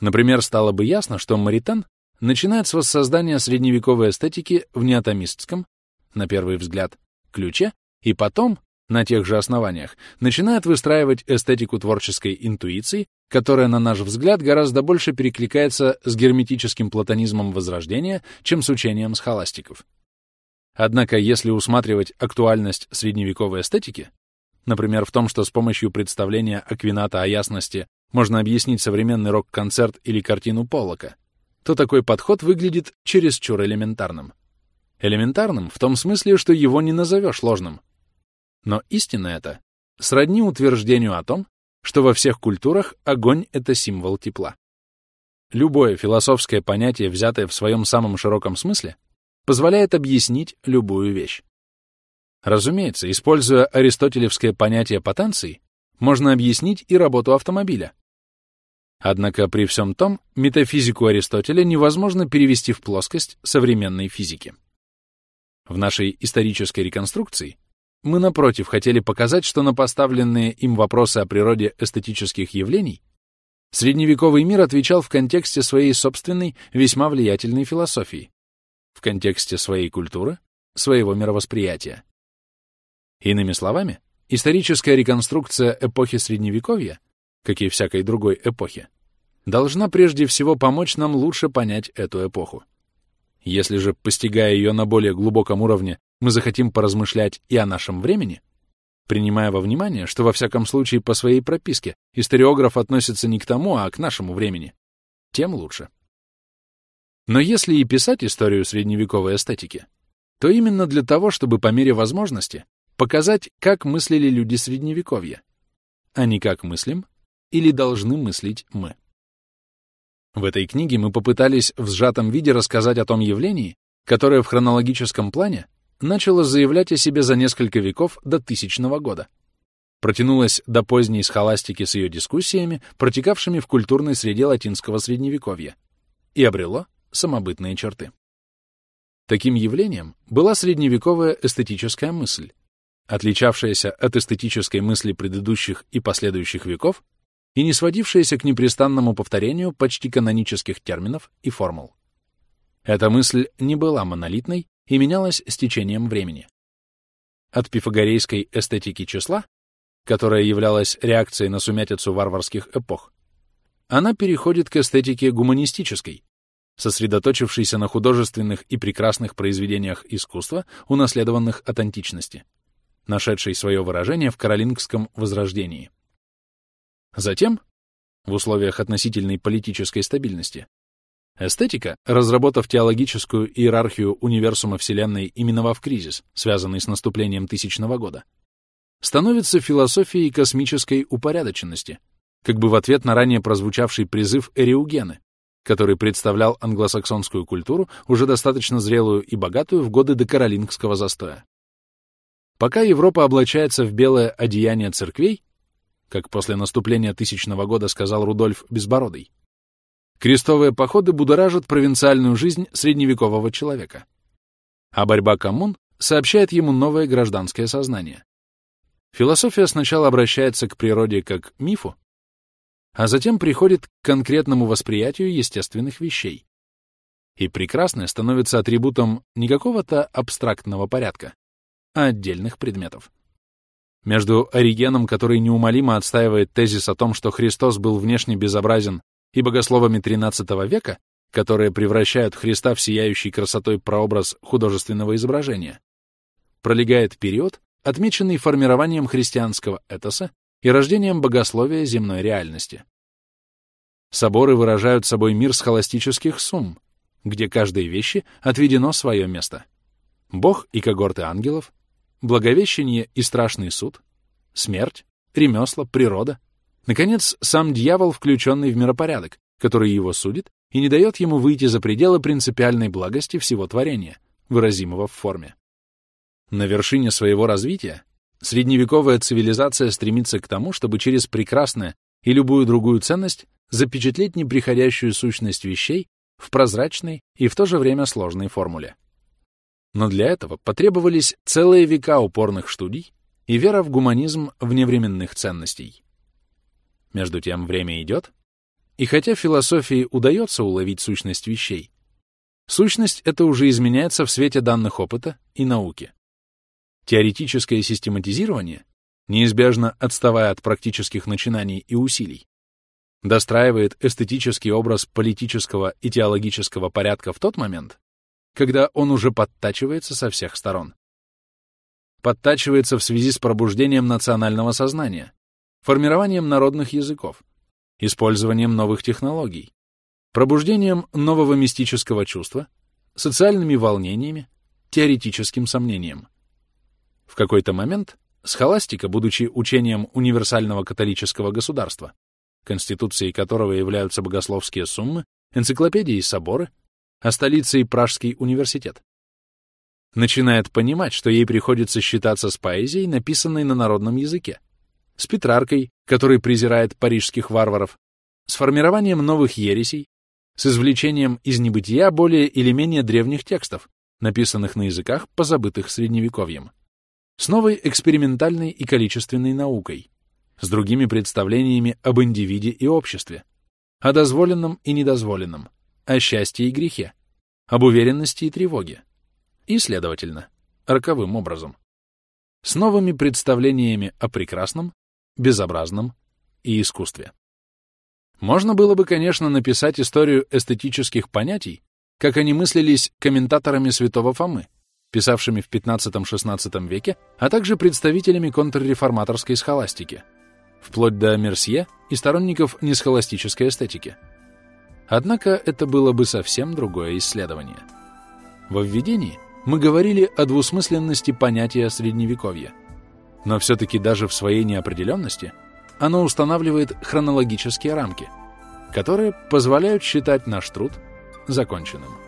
Например, стало бы ясно, что Маритен начинает с воссоздания средневековой эстетики в неотомистском, на первый взгляд, ключе, и потом, на тех же основаниях, начинает выстраивать эстетику творческой интуиции которая, на наш взгляд, гораздо больше перекликается с герметическим платонизмом Возрождения, чем с учением схоластиков. Однако, если усматривать актуальность средневековой эстетики, например, в том, что с помощью представления Аквината о ясности можно объяснить современный рок-концерт или картину Поллока, то такой подход выглядит чересчур элементарным. Элементарным в том смысле, что его не назовешь ложным. Но истина это сродни утверждению о том, что во всех культурах огонь — это символ тепла. Любое философское понятие, взятое в своем самом широком смысле, позволяет объяснить любую вещь. Разумеется, используя аристотелевское понятие потенции, можно объяснить и работу автомобиля. Однако при всем том, метафизику Аристотеля невозможно перевести в плоскость современной физики. В нашей исторической реконструкции мы, напротив, хотели показать, что на поставленные им вопросы о природе эстетических явлений средневековый мир отвечал в контексте своей собственной, весьма влиятельной философии, в контексте своей культуры, своего мировосприятия. Иными словами, историческая реконструкция эпохи Средневековья, как и всякой другой эпохи, должна прежде всего помочь нам лучше понять эту эпоху. Если же, постигая ее на более глубоком уровне, мы захотим поразмышлять и о нашем времени, принимая во внимание, что во всяком случае по своей прописке историограф относится не к тому, а к нашему времени, тем лучше. Но если и писать историю средневековой эстетики, то именно для того, чтобы по мере возможности показать, как мыслили люди Средневековья, а не как мыслим или должны мыслить мы. В этой книге мы попытались в сжатом виде рассказать о том явлении, которое в хронологическом плане начало заявлять о себе за несколько веков до тысячного года. Протянулось до поздней схоластики с ее дискуссиями, протекавшими в культурной среде латинского средневековья, и обрело самобытные черты. Таким явлением была средневековая эстетическая мысль, отличавшаяся от эстетической мысли предыдущих и последующих веков и не сводившаяся к непрестанному повторению почти канонических терминов и формул. Эта мысль не была монолитной и менялась с течением времени. От пифагорейской эстетики числа, которая являлась реакцией на сумятицу варварских эпох, она переходит к эстетике гуманистической, сосредоточившийся на художественных и прекрасных произведениях искусства, унаследованных от античности, нашедшей свое выражение в каролингском возрождении. Затем, в условиях относительной политической стабильности, эстетика, разработав теологическую иерархию универсума Вселенной и миновав кризис, связанный с наступлением тысячного года, становится философией космической упорядоченности, как бы в ответ на ранее прозвучавший призыв Эриугены, который представлял англосаксонскую культуру, уже достаточно зрелую и богатую в годы докаролингского застоя. Пока Европа облачается в белое одеяние церквей, как после наступления тысячного года сказал Рудольф Безбородый, крестовые походы будоражат провинциальную жизнь средневекового человека, а борьба коммун сообщает ему новое гражданское сознание. Философия сначала обращается к природе как к мифу, а затем приходит к конкретному восприятию естественных вещей. И прекрасное становится атрибутом не какого-то абстрактного порядка, а отдельных предметов. Между Оригеном, который неумолимо отстаивает тезис о том, что Христос был внешне безобразен, и богословами XIII века, которые превращают Христа в сияющий красотой прообраз художественного изображения, пролегает период, отмеченный формированием христианского этоса и рождением богословия земной реальности. Соборы выражают собой мир схоластических сумм, где каждой вещи отведено свое место. Бог и когорты ангелов, благовещение и страшный суд, смерть, ремесла, природа. Наконец, сам дьявол, включенный в миропорядок, который его судит и не дает ему выйти за пределы принципиальной благости всего творения, выразимого в форме. На вершине своего развития Средневековая цивилизация стремится к тому, чтобы через прекрасное и любую другую ценность запечатлеть неприходящую сущность вещей в прозрачной и в то же время сложной формуле. Но для этого потребовались целые века упорных студий и вера в гуманизм вневременных ценностей. Между тем время идет, и хотя философии удается уловить сущность вещей, сущность эта уже изменяется в свете данных опыта и науки. Теоретическое систематизирование, неизбежно отставая от практических начинаний и усилий, достраивает эстетический образ политического и теологического порядка в тот момент, когда он уже подтачивается со всех сторон. Подтачивается в связи с пробуждением национального сознания, формированием народных языков, использованием новых технологий, пробуждением нового мистического чувства, социальными волнениями, теоретическим сомнением. В какой-то момент схоластика, будучи учением универсального католического государства, конституцией которого являются богословские суммы, энциклопедии и соборы, а столицей Пражский университет, начинает понимать, что ей приходится считаться с поэзией, написанной на народном языке, с Петраркой, который презирает парижских варваров, с формированием новых ересей, с извлечением из небытия более или менее древних текстов, написанных на языках, позабытых Средневековьем с новой экспериментальной и количественной наукой, с другими представлениями об индивиде и обществе, о дозволенном и недозволенном, о счастье и грехе, об уверенности и тревоге, и, следовательно, роковым образом, с новыми представлениями о прекрасном, безобразном и искусстве. Можно было бы, конечно, написать историю эстетических понятий, как они мыслились комментаторами святого Фомы, писавшими в XV-XVI веке, а также представителями контрреформаторской схоластики, вплоть до Мерсье и сторонников несхоластической эстетики. Однако это было бы совсем другое исследование. Во введении мы говорили о двусмысленности понятия Средневековья, но все-таки даже в своей неопределенности оно устанавливает хронологические рамки, которые позволяют считать наш труд законченным.